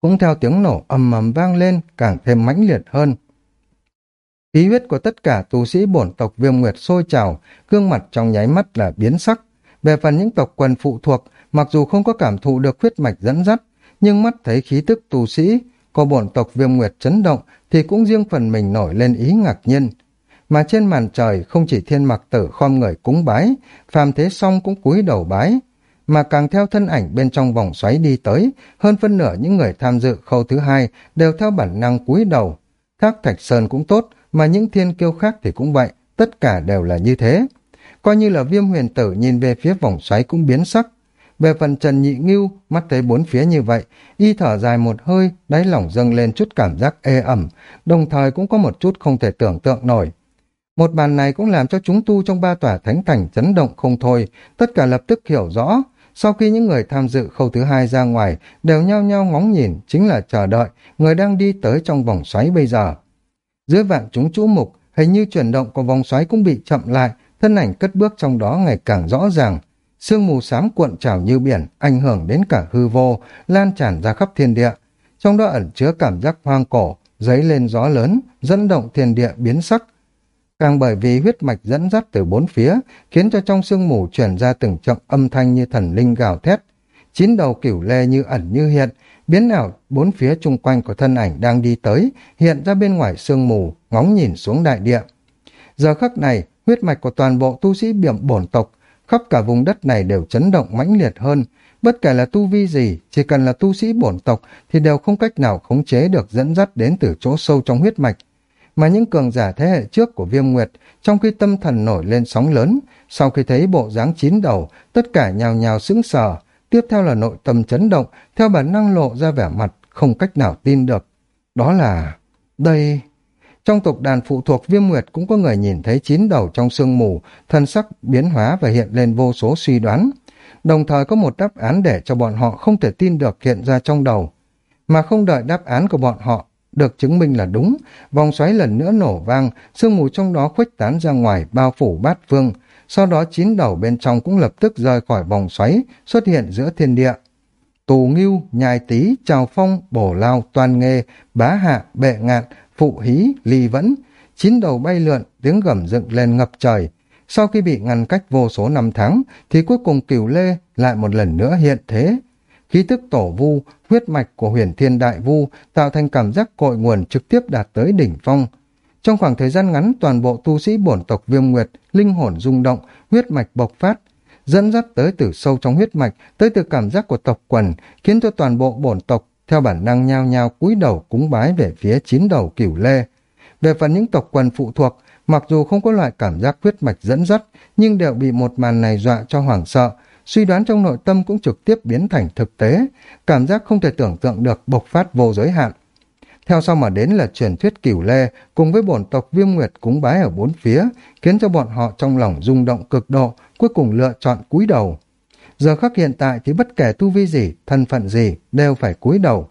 Cũng theo tiếng nổ ầm mầm vang lên, càng thêm mãnh liệt hơn. Khí huyết của tất cả tu sĩ bổn tộc viêm nguyệt sôi trào, gương mặt trong nháy mắt là biến sắc. Về phần những tộc quần phụ thuộc, mặc dù không có cảm thụ được huyết mạch dẫn dắt, nhưng mắt thấy khí tức tu sĩ của bổn tộc viêm nguyệt chấn động thì cũng riêng phần mình nổi lên ý ngạc nhiên. Mà trên màn trời không chỉ thiên mặc tử khom người cúng bái, phàm thế song cũng cúi đầu bái, mà càng theo thân ảnh bên trong vòng xoáy đi tới, hơn phân nửa những người tham dự khâu thứ hai đều theo bản năng cúi đầu. Thác Thạch Sơn cũng tốt, mà những thiên kiêu khác thì cũng vậy, tất cả đều là như thế. Coi như là viêm huyền tử nhìn về phía vòng xoáy cũng biến sắc. Về phần Trần Nhị Ngưu, mắt thấy bốn phía như vậy, y thở dài một hơi, đáy lỏng dâng lên chút cảm giác ê ẩm, đồng thời cũng có một chút không thể tưởng tượng nổi. Một bàn này cũng làm cho chúng tu trong ba tòa thánh thành chấn động không thôi, tất cả lập tức hiểu rõ. Sau khi những người tham dự khâu thứ hai ra ngoài, đều nhao nhao ngóng nhìn, chính là chờ đợi người đang đi tới trong vòng xoáy bây giờ. Dưới vạn chúng chú mục, hình như chuyển động của vòng xoáy cũng bị chậm lại, thân ảnh cất bước trong đó ngày càng rõ ràng. Sương mù xám cuộn trào như biển, ảnh hưởng đến cả hư vô, lan tràn ra khắp thiên địa. Trong đó ẩn chứa cảm giác hoang cổ, dấy lên gió lớn, dẫn động thiên địa biến sắc. Càng bởi vì huyết mạch dẫn dắt từ bốn phía, khiến cho trong sương mù truyền ra từng trận âm thanh như thần linh gào thét. Chín đầu cửu lê như ẩn như hiện, biến ảo bốn phía chung quanh của thân ảnh đang đi tới, hiện ra bên ngoài sương mù, ngóng nhìn xuống đại địa. Giờ khắc này, huyết mạch của toàn bộ tu sĩ biểm bổn tộc, khắp cả vùng đất này đều chấn động mãnh liệt hơn. Bất kể là tu vi gì, chỉ cần là tu sĩ bổn tộc thì đều không cách nào khống chế được dẫn dắt đến từ chỗ sâu trong huyết mạch. Mà những cường giả thế hệ trước của viêm nguyệt, trong khi tâm thần nổi lên sóng lớn, sau khi thấy bộ dáng chín đầu, tất cả nhào nhào sững sờ, tiếp theo là nội tâm chấn động, theo bản năng lộ ra vẻ mặt, không cách nào tin được. Đó là... đây... Trong tộc đàn phụ thuộc viêm nguyệt cũng có người nhìn thấy chín đầu trong sương mù, thân sắc biến hóa và hiện lên vô số suy đoán. Đồng thời có một đáp án để cho bọn họ không thể tin được hiện ra trong đầu. Mà không đợi đáp án của bọn họ được chứng minh là đúng, vòng xoáy lần nữa nổ vang, sương mù trong đó khuếch tán ra ngoài bao phủ bát vương sau đó chín đầu bên trong cũng lập tức rời khỏi vòng xoáy, xuất hiện giữa thiên địa. Tù Ngưu, Nhai Tý, Trào Phong, Bổ Lao, Toàn Nghê, Bá Hạ, Bệ Ngạn, Phụ Hí, Ly Vẫn, chín đầu bay lượn, tiếng gầm dựng lên ngập trời. Sau khi bị ngăn cách vô số năm tháng, thì cuối cùng cửu lê lại một lần nữa hiện thế. Khí tức tổ vu, huyết mạch của huyền thiên đại vu tạo thành cảm giác cội nguồn trực tiếp đạt tới đỉnh phong. Trong khoảng thời gian ngắn, toàn bộ tu sĩ bổn tộc viêm nguyệt, linh hồn rung động, huyết mạch bộc phát, dẫn dắt tới từ sâu trong huyết mạch, tới từ cảm giác của tộc quần, khiến cho toàn bộ bổn tộc theo bản năng nhao nhao cúi đầu cúng bái về phía chín đầu cửu lê. Về phần những tộc quần phụ thuộc, mặc dù không có loại cảm giác huyết mạch dẫn dắt, nhưng đều bị một màn này dọa cho hoảng sợ, suy đoán trong nội tâm cũng trực tiếp biến thành thực tế, cảm giác không thể tưởng tượng được bộc phát vô giới hạn. Theo sau mà đến là truyền thuyết cửu lê cùng với bổn tộc viêm nguyệt cúng bái ở bốn phía, khiến cho bọn họ trong lòng rung động cực độ, cuối cùng lựa chọn cúi đầu. Giờ khắc hiện tại thì bất kể tu vi gì, thân phận gì, đều phải cúi đầu.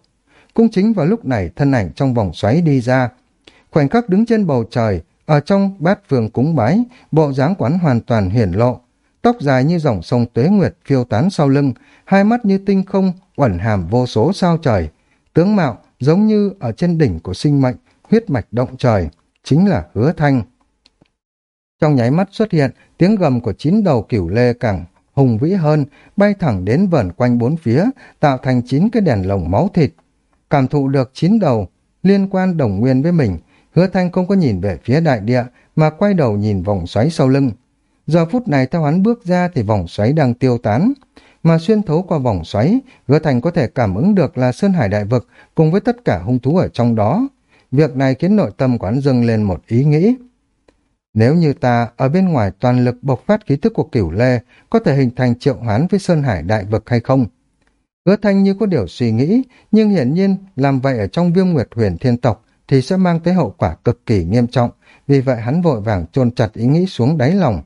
Cũng chính vào lúc này thân ảnh trong vòng xoáy đi ra. Khoảnh khắc đứng trên bầu trời, ở trong bát phường cúng bái, bộ dáng quán hoàn toàn hiển lộ. Tóc dài như dòng sông tuế nguyệt phiêu tán sau lưng, hai mắt như tinh không, uẩn hàm vô số sao trời. Tướng mạo giống như ở trên đỉnh của sinh mệnh, huyết mạch động trời, chính là hứa thanh. Trong nháy mắt xuất hiện, tiếng gầm của chín đầu cửu lê càng hùng vĩ hơn, bay thẳng đến vẩn quanh bốn phía, tạo thành chín cái đèn lồng máu thịt. Cảm thụ được chín đầu, liên quan đồng nguyên với mình, hứa thanh không có nhìn về phía đại địa, mà quay đầu nhìn vòng xoáy sau lưng. Giờ phút này theo hắn bước ra thì vòng xoáy đang tiêu tán, mà xuyên thấu qua vòng xoáy, hứa thành có thể cảm ứng được là Sơn Hải Đại Vực cùng với tất cả hung thú ở trong đó. Việc này khiến nội tâm quán dâng lên một ý nghĩ. Nếu như ta ở bên ngoài toàn lực bộc phát khí thức của cửu lê, có thể hình thành triệu hoán với Sơn Hải Đại Vực hay không? Hứa Thanh như có điều suy nghĩ, nhưng hiển nhiên làm vậy ở trong viêm nguyệt huyền thiên tộc thì sẽ mang tới hậu quả cực kỳ nghiêm trọng, vì vậy hắn vội vàng chôn chặt ý nghĩ xuống đáy lòng.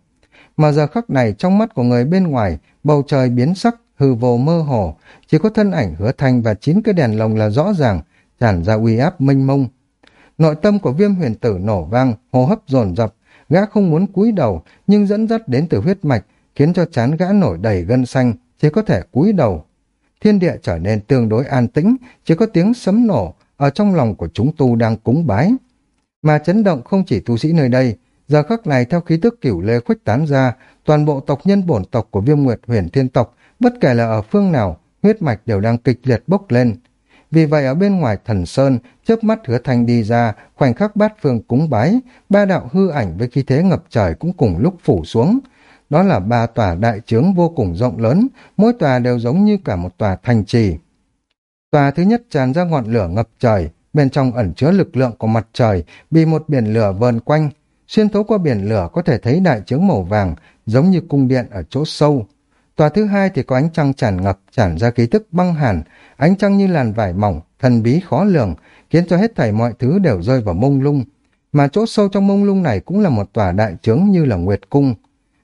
Mà giờ khắc này trong mắt của người bên ngoài, bầu trời biến sắc, hư vô mơ hồ, chỉ có thân ảnh hứa thanh và chín cái đèn lồng là rõ ràng, tràn ra uy áp mênh mông. Nội tâm của viêm huyền tử nổ vang, hô hấp dồn dập, gã không muốn cúi đầu, nhưng dẫn dắt đến từ huyết mạch, khiến cho chán gã nổi đầy gân xanh, chỉ có thể cúi đầu. Thiên địa trở nên tương đối an tĩnh, chỉ có tiếng sấm nổ ở trong lòng của chúng tu đang cúng bái. Mà chấn động không chỉ tu sĩ nơi đây, giờ khắc này theo khí tức cửu lê khuếch tán ra, toàn bộ tộc nhân bổn tộc của viêm nguyệt huyền thiên tộc, bất kể là ở phương nào, huyết mạch đều đang kịch liệt bốc lên. Vì vậy ở bên ngoài thần sơn, chớp mắt hứa thanh đi ra, khoảnh khắc bát phương cúng bái, ba đạo hư ảnh với khí thế ngập trời cũng cùng lúc phủ xuống. Đó là ba tòa đại trướng vô cùng rộng lớn, mỗi tòa đều giống như cả một tòa thành trì. Tòa thứ nhất tràn ra ngọn lửa ngập trời, bên trong ẩn chứa lực lượng của mặt trời, bị một biển lửa vờn quanh. Xuyên thấu qua biển lửa có thể thấy đại trướng màu vàng, giống như cung điện ở chỗ sâu. Tòa thứ hai thì có ánh trăng tràn ngập, tràn ra ký tức băng hàn, ánh trăng như làn vải mỏng, thần bí khó lường, khiến cho hết thảy mọi thứ đều rơi vào mông lung. Mà chỗ sâu trong mông lung này cũng là một tòa đại trướng như là Nguyệt Cung.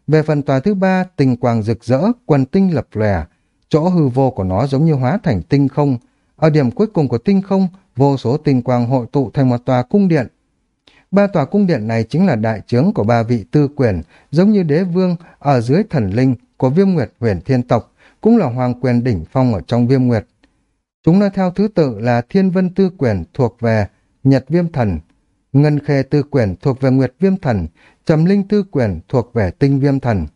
Về phần tòa thứ ba, tình quang rực rỡ, quần tinh lập lòe, chỗ hư vô của nó giống như hóa thành tinh không. Ở điểm cuối cùng của tinh không, vô số tinh quang hội tụ thành một tòa cung điện, Ba tòa cung điện này chính là đại trướng của ba vị tư quyền, giống như đế vương ở dưới thần linh của viêm nguyệt huyền thiên tộc, cũng là hoàng quyền đỉnh phong ở trong viêm nguyệt. Chúng nó theo thứ tự là thiên vân tư quyền thuộc về nhật viêm thần, ngân khê tư quyền thuộc về nguyệt viêm thần, trầm linh tư quyền thuộc về tinh viêm thần.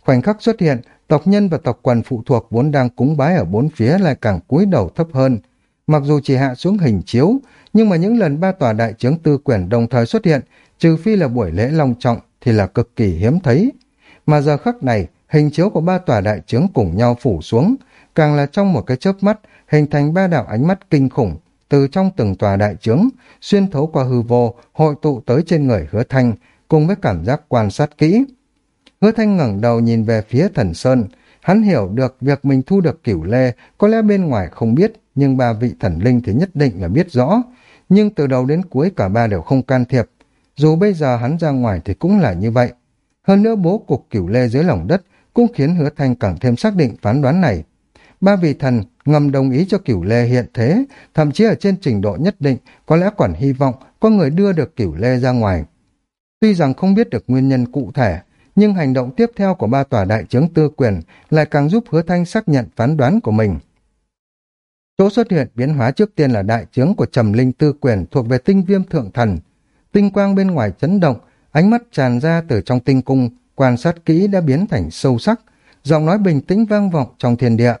Khoảnh khắc xuất hiện, tộc nhân và tộc quần phụ thuộc vốn đang cúng bái ở bốn phía lại càng cúi đầu thấp hơn. Mặc dù chỉ hạ xuống hình chiếu, nhưng mà những lần ba tòa đại chứng tư quyền đồng thời xuất hiện, trừ phi là buổi lễ long trọng thì là cực kỳ hiếm thấy. Mà giờ khắc này, hình chiếu của ba tòa đại chứng cùng nhau phủ xuống, càng là trong một cái chớp mắt, hình thành ba đạo ánh mắt kinh khủng, từ trong từng tòa đại trướng, xuyên thấu qua hư vô, hội tụ tới trên người hứa thanh, cùng với cảm giác quan sát kỹ. Hứa thanh ngẩng đầu nhìn về phía thần sơn, hắn hiểu được việc mình thu được cửu lê, có lẽ bên ngoài không biết, nhưng ba vị thần linh thì nhất định là biết rõ, nhưng từ đầu đến cuối cả ba đều không can thiệp. Dù bây giờ hắn ra ngoài thì cũng là như vậy. Hơn nữa bố cục cửu lê dưới lòng đất cũng khiến hứa thanh càng thêm xác định phán đoán này. Ba vị thần ngầm đồng ý cho cửu lê hiện thế, thậm chí ở trên trình độ nhất định có lẽ còn hy vọng có người đưa được cửu lê ra ngoài. Tuy rằng không biết được nguyên nhân cụ thể, nhưng hành động tiếp theo của ba tòa đại chứng tư quyền lại càng giúp hứa thanh xác nhận phán đoán của mình. Chỗ xuất hiện biến hóa trước tiên là đại chứng của trầm linh tư quyền thuộc về tinh viêm thượng thần. Tinh quang bên ngoài chấn động, ánh mắt tràn ra từ trong tinh cung, quan sát kỹ đã biến thành sâu sắc, giọng nói bình tĩnh vang vọng trong thiên địa.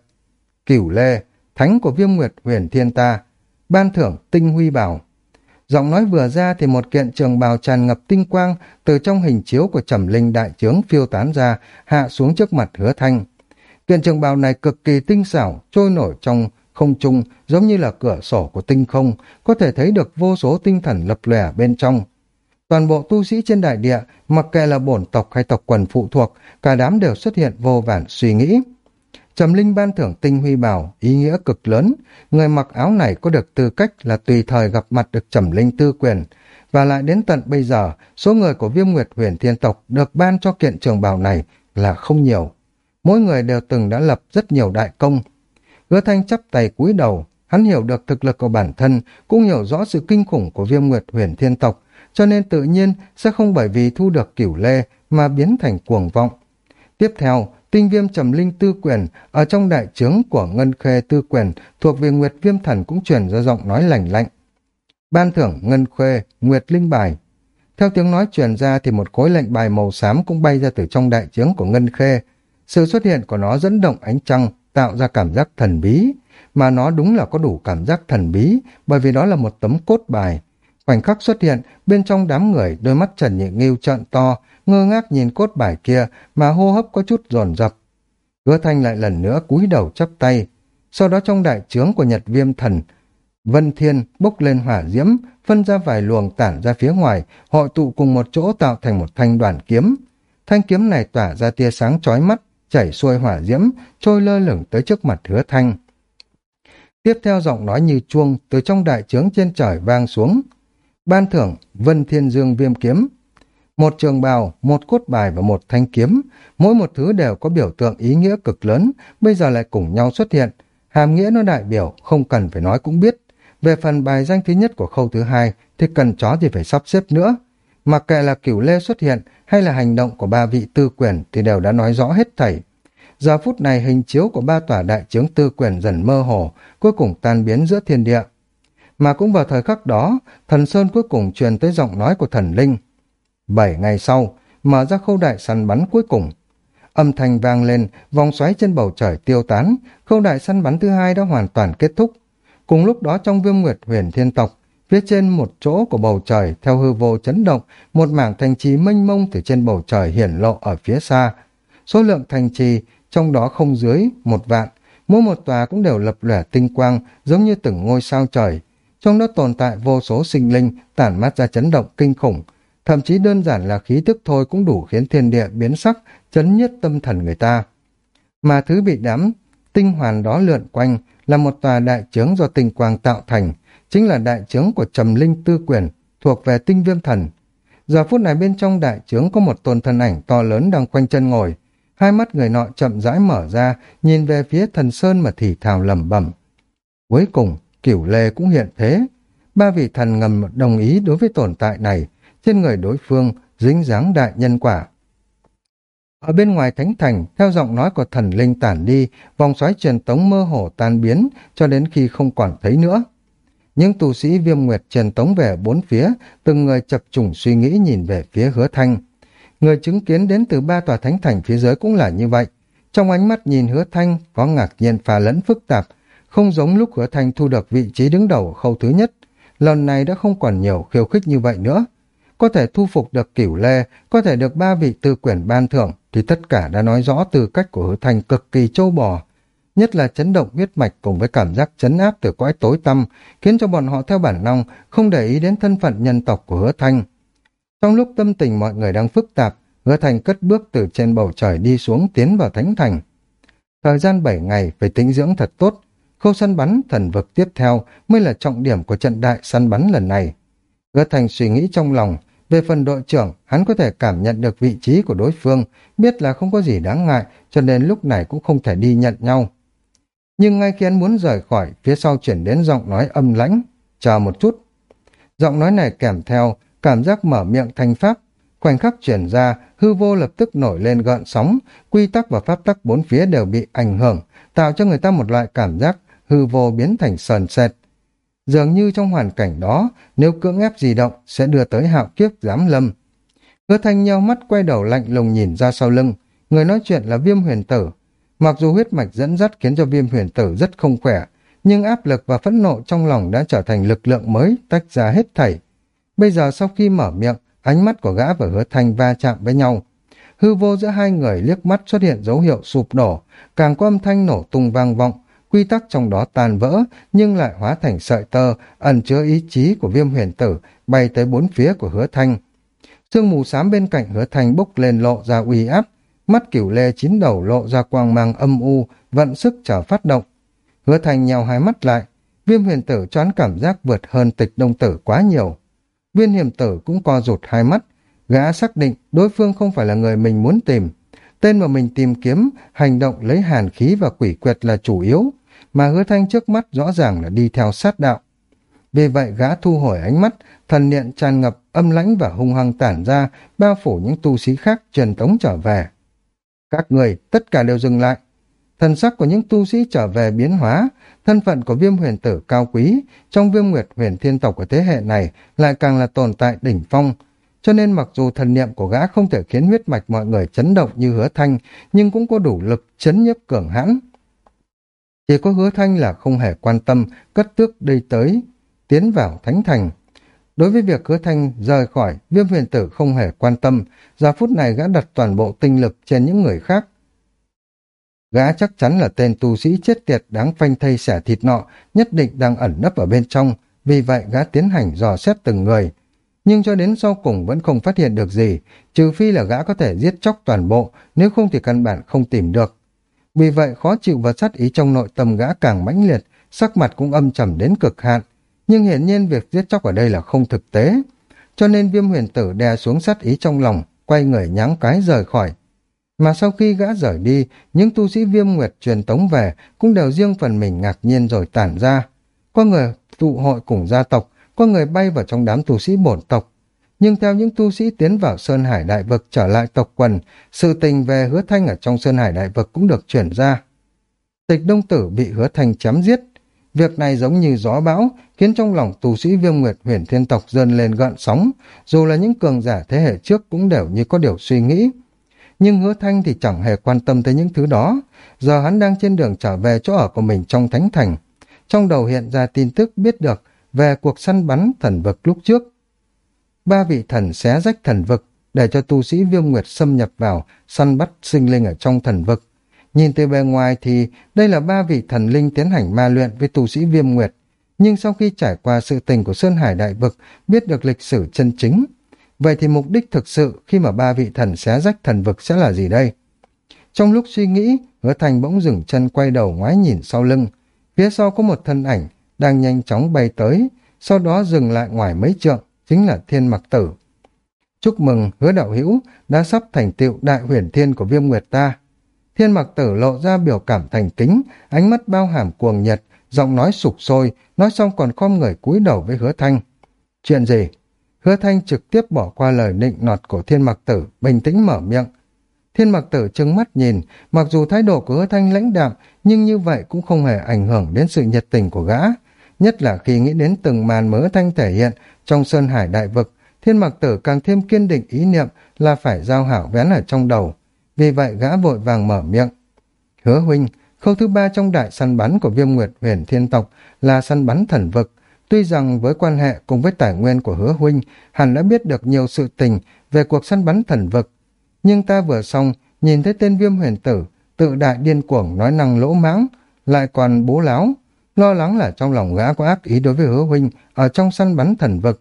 Cửu lê, thánh của viêm nguyệt huyền thiên ta, ban thưởng tinh huy bảo. Giọng nói vừa ra thì một kiện trường bào tràn ngập tinh quang từ trong hình chiếu của trầm linh đại trướng phiêu tán ra, hạ xuống trước mặt hứa thanh. Kiện trường bào này cực kỳ tinh xảo, trôi nổi trong không trung giống như là cửa sổ của tinh không, có thể thấy được vô số tinh thần lập lòe bên trong. Toàn bộ tu sĩ trên đại địa, mặc kệ là bổn tộc hay tộc quần phụ thuộc, cả đám đều xuất hiện vô vàn suy nghĩ. Trầm Linh ban thưởng tinh huy bảo, ý nghĩa cực lớn. Người mặc áo này có được tư cách là tùy thời gặp mặt được Trầm Linh tư quyền. Và lại đến tận bây giờ, số người của viêm nguyệt huyền thiên tộc được ban cho kiện trường bào này là không nhiều. Mỗi người đều từng đã lập rất nhiều đại công. Hứa thanh chắp tay cúi đầu, hắn hiểu được thực lực của bản thân, cũng hiểu rõ sự kinh khủng của viêm nguyệt huyền thiên tộc, cho nên tự nhiên sẽ không bởi vì thu được cửu lê mà biến thành cuồng vọng. Tiếp theo, tinh viêm trầm linh tư quyền ở trong đại trướng của ngân khê tư quyền thuộc về nguyệt viêm thần cũng truyền ra giọng nói lành lạnh. Ban thưởng ngân khê nguyệt linh bài. Theo tiếng nói truyền ra thì một khối lệnh bài màu xám cũng bay ra từ trong đại trướng của ngân khê. Sự xuất hiện của nó dẫn động ánh trăng tạo ra cảm giác thần bí mà nó đúng là có đủ cảm giác thần bí bởi vì đó là một tấm cốt bài khoảnh khắc xuất hiện bên trong đám người đôi mắt trần nhị nghiêu trợn to ngơ ngác nhìn cốt bài kia mà hô hấp có chút dồn dập. Hứa thanh lại lần nữa cúi đầu chắp tay. Sau đó trong đại trướng của Nhật Viêm Thần, Vân Thiên bốc lên hỏa diễm, phân ra vài luồng tản ra phía ngoài, hội tụ cùng một chỗ tạo thành một thanh đoàn kiếm. Thanh kiếm này tỏa ra tia sáng chói mắt, chảy xuôi hỏa diễm, trôi lơ lửng tới trước mặt hứa thanh. Tiếp theo giọng nói như chuông từ trong đại trướng trên trời vang xuống. Ban thưởng Vân Thiên Dương Viêm Kiếm một trường bào, một cốt bài và một thanh kiếm, mỗi một thứ đều có biểu tượng ý nghĩa cực lớn, bây giờ lại cùng nhau xuất hiện. Hàm nghĩa nó đại biểu, không cần phải nói cũng biết. Về phần bài danh thứ nhất của khâu thứ hai thì cần chó gì phải sắp xếp nữa. Mặc kệ là cửu lê xuất hiện hay là hành động của ba vị tư quyền thì đều đã nói rõ hết thảy. Giờ phút này hình chiếu của ba tòa đại chứng tư quyền dần mơ hồ, cuối cùng tan biến giữa thiên địa. Mà cũng vào thời khắc đó, thần Sơn cuối cùng truyền tới giọng nói của thần Linh. Bảy ngày sau, mở ra khâu đại săn bắn cuối cùng. Âm thanh vang lên, vòng xoáy trên bầu trời tiêu tán, khâu đại săn bắn thứ hai đã hoàn toàn kết thúc. Cùng lúc đó trong viêm nguyệt huyền thiên tộc, phía trên một chỗ của bầu trời theo hư vô chấn động, một mảng thành trì mênh mông từ trên bầu trời hiển lộ ở phía xa. Số lượng thành trì trong đó không dưới một vạn, mỗi một tòa cũng đều lập lẻ tinh quang giống như từng ngôi sao trời. Trong đó tồn tại vô số sinh linh tản mát ra chấn động kinh khủng, thậm chí đơn giản là khí tức thôi cũng đủ khiến thiên địa biến sắc, chấn nhất tâm thần người ta. Mà thứ bị đám tinh hoàn đó lượn quanh là một tòa đại trướng do tinh quang tạo thành, chính là đại trướng của trầm linh tư quyền, thuộc về tinh viêm thần. Giờ phút này bên trong đại trướng có một tôn thân ảnh to lớn đang quanh chân ngồi, hai mắt người nọ chậm rãi mở ra, nhìn về phía thần sơn mà thì thào lẩm bẩm. Cuối cùng, cửu lê cũng hiện thế. Ba vị thần ngầm đồng ý đối với tồn tại này, trên người đối phương dính dáng đại nhân quả. Ở bên ngoài thánh thành, theo giọng nói của thần linh tản đi, vòng xoáy truyền tống mơ hồ tan biến cho đến khi không còn thấy nữa. Những tu sĩ viêm nguyệt truyền tống về bốn phía, từng người chập trùng suy nghĩ nhìn về phía hứa thanh. Người chứng kiến đến từ ba tòa thánh thành phía dưới cũng là như vậy. Trong ánh mắt nhìn hứa thanh có ngạc nhiên pha lẫn phức tạp, không giống lúc hứa thanh thu được vị trí đứng đầu khâu thứ nhất. Lần này đã không còn nhiều khiêu khích như vậy nữa có thể thu phục được cửu lê, có thể được ba vị tư quyển ban thưởng, thì tất cả đã nói rõ từ cách của hứa thanh cực kỳ châu bò. Nhất là chấn động huyết mạch cùng với cảm giác chấn áp từ cõi tối tăm, khiến cho bọn họ theo bản năng không để ý đến thân phận nhân tộc của hứa thanh. Trong lúc tâm tình mọi người đang phức tạp, hứa thành cất bước từ trên bầu trời đi xuống tiến vào thánh thành. Thời gian bảy ngày phải tĩnh dưỡng thật tốt, khâu săn bắn thần vực tiếp theo mới là trọng điểm của trận đại săn bắn lần này. Hứa Thành suy nghĩ trong lòng, về phần đội trưởng, hắn có thể cảm nhận được vị trí của đối phương, biết là không có gì đáng ngại, cho nên lúc này cũng không thể đi nhận nhau. Nhưng ngay khi hắn muốn rời khỏi, phía sau chuyển đến giọng nói âm lãnh, chờ một chút. Giọng nói này kèm theo, cảm giác mở miệng thành pháp, khoảnh khắc chuyển ra, hư vô lập tức nổi lên gợn sóng, quy tắc và pháp tắc bốn phía đều bị ảnh hưởng, tạo cho người ta một loại cảm giác hư vô biến thành sờn sệt. Dường như trong hoàn cảnh đó, nếu cưỡng ép di động sẽ đưa tới hạo kiếp giám lâm. Hứa thanh nhau mắt quay đầu lạnh lùng nhìn ra sau lưng, người nói chuyện là viêm huyền tử. Mặc dù huyết mạch dẫn dắt khiến cho viêm huyền tử rất không khỏe, nhưng áp lực và phẫn nộ trong lòng đã trở thành lực lượng mới tách ra hết thảy. Bây giờ sau khi mở miệng, ánh mắt của gã và hứa thanh va chạm với nhau. Hư vô giữa hai người liếc mắt xuất hiện dấu hiệu sụp đổ, càng có âm thanh nổ tung vang vọng, quy tắc trong đó tan vỡ nhưng lại hóa thành sợi tơ, ẩn chứa ý chí của viêm huyền tử, bay tới bốn phía của hứa thanh. Sương mù xám bên cạnh hứa thanh bốc lên lộ ra uy áp, mắt cửu lê chín đầu lộ ra quang mang âm u, vận sức chờ phát động. Hứa thanh nhào hai mắt lại, viêm huyền tử choán cảm giác vượt hơn tịch đông tử quá nhiều. Viên hiểm tử cũng co rụt hai mắt, gã xác định đối phương không phải là người mình muốn tìm. Tên mà mình tìm kiếm, hành động lấy hàn khí và quỷ quyệt là chủ yếu, mà hứa thanh trước mắt rõ ràng là đi theo sát đạo. Vì vậy gã thu hồi ánh mắt, thần niệm tràn ngập, âm lãnh và hung hăng tản ra, bao phủ những tu sĩ khác truyền tống trở về. Các người, tất cả đều dừng lại. Thần sắc của những tu sĩ trở về biến hóa, thân phận của viêm huyền tử cao quý, trong viêm nguyệt huyền thiên tộc của thế hệ này lại càng là tồn tại đỉnh phong. Cho nên mặc dù thần niệm của gã không thể khiến huyết mạch mọi người chấn động như hứa thanh, nhưng cũng có đủ lực chấn nhấp cường hãn. Chỉ có hứa thanh là không hề quan tâm, cất tước đi tới, tiến vào thánh thành. Đối với việc hứa thanh rời khỏi, viêm huyền tử không hề quan tâm, giờ phút này gã đặt toàn bộ tinh lực trên những người khác. Gã chắc chắn là tên tu sĩ chết tiệt đáng phanh thây xẻ thịt nọ, nhất định đang ẩn nấp ở bên trong, vì vậy gã tiến hành dò xét từng người. Nhưng cho đến sau cùng vẫn không phát hiện được gì, trừ phi là gã có thể giết chóc toàn bộ, nếu không thì căn bản không tìm được. Vì vậy khó chịu và sát ý trong nội tâm gã càng mãnh liệt, sắc mặt cũng âm trầm đến cực hạn. Nhưng hiển nhiên việc giết chóc ở đây là không thực tế. Cho nên viêm huyền tử đè xuống sát ý trong lòng, quay người nháng cái rời khỏi. Mà sau khi gã rời đi, những tu sĩ viêm nguyệt truyền tống về cũng đều riêng phần mình ngạc nhiên rồi tản ra. Có người tụ hội cùng gia tộc, có người bay vào trong đám tu sĩ bổn tộc, nhưng theo những tu sĩ tiến vào Sơn Hải Đại Vực trở lại tộc quần, sự tình về hứa thanh ở trong Sơn Hải Đại Vực cũng được chuyển ra. Tịch Đông Tử bị hứa thanh chém giết. Việc này giống như gió bão, khiến trong lòng tu sĩ viêm nguyệt huyền thiên tộc dần lên gợn sóng, dù là những cường giả thế hệ trước cũng đều như có điều suy nghĩ. Nhưng hứa thanh thì chẳng hề quan tâm tới những thứ đó, giờ hắn đang trên đường trở về chỗ ở của mình trong thánh thành. Trong đầu hiện ra tin tức biết được về cuộc săn bắn thần vực lúc trước, ba vị thần xé rách thần vực để cho tu sĩ viêm nguyệt xâm nhập vào, săn bắt sinh linh ở trong thần vực. Nhìn từ bề ngoài thì đây là ba vị thần linh tiến hành ma luyện với tu sĩ viêm nguyệt, nhưng sau khi trải qua sự tình của Sơn Hải Đại Vực, biết được lịch sử chân chính. Vậy thì mục đích thực sự khi mà ba vị thần xé rách thần vực sẽ là gì đây? Trong lúc suy nghĩ, hứa thành bỗng dừng chân quay đầu ngoái nhìn sau lưng. Phía sau có một thân ảnh đang nhanh chóng bay tới, sau đó dừng lại ngoài mấy trượng chính là thiên mặc tử. Chúc mừng hứa đạo hữu đã sắp thành tựu đại huyền thiên của viêm nguyệt ta. Thiên mặc tử lộ ra biểu cảm thành kính, ánh mắt bao hàm cuồng nhiệt, giọng nói sục sôi, nói xong còn khom người cúi đầu với hứa thanh. Chuyện gì? Hứa thanh trực tiếp bỏ qua lời nịnh nọt của thiên mặc tử, bình tĩnh mở miệng. Thiên mặc tử trừng mắt nhìn, mặc dù thái độ của hứa thanh lãnh đạm, nhưng như vậy cũng không hề ảnh hưởng đến sự nhiệt tình của gã. Nhất là khi nghĩ đến từng màn mớ thanh thể hiện trong Sơn Hải Đại Vực, thiên mặc tử càng thêm kiên định ý niệm là phải giao hảo vén ở trong đầu. Vì vậy gã vội vàng mở miệng. Hứa huynh, khâu thứ ba trong đại săn bắn của viêm nguyệt huyền thiên tộc là săn bắn thần vực. Tuy rằng với quan hệ cùng với tài nguyên của hứa huynh, hẳn đã biết được nhiều sự tình về cuộc săn bắn thần vực. Nhưng ta vừa xong, nhìn thấy tên viêm huyền tử, tự đại điên cuồng nói năng lỗ mãng, lại còn bố láo, lo lắng là trong lòng gã có ác ý đối với hứa huynh ở trong săn bắn thần vực.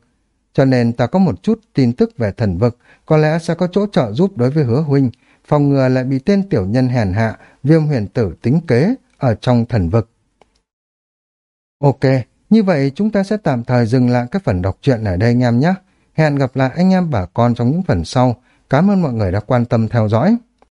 Cho nên ta có một chút tin tức về thần vực, có lẽ sẽ có chỗ trợ giúp đối với hứa huynh, phòng ngừa lại bị tên tiểu nhân hèn hạ, viêm huyền tử tính kế ở trong thần vực. Ok, như vậy chúng ta sẽ tạm thời dừng lại các phần đọc truyện ở đây anh em nhé. Hẹn gặp lại anh em bà con trong những phần sau. Cảm ơn mọi người đã quan tâm theo dõi.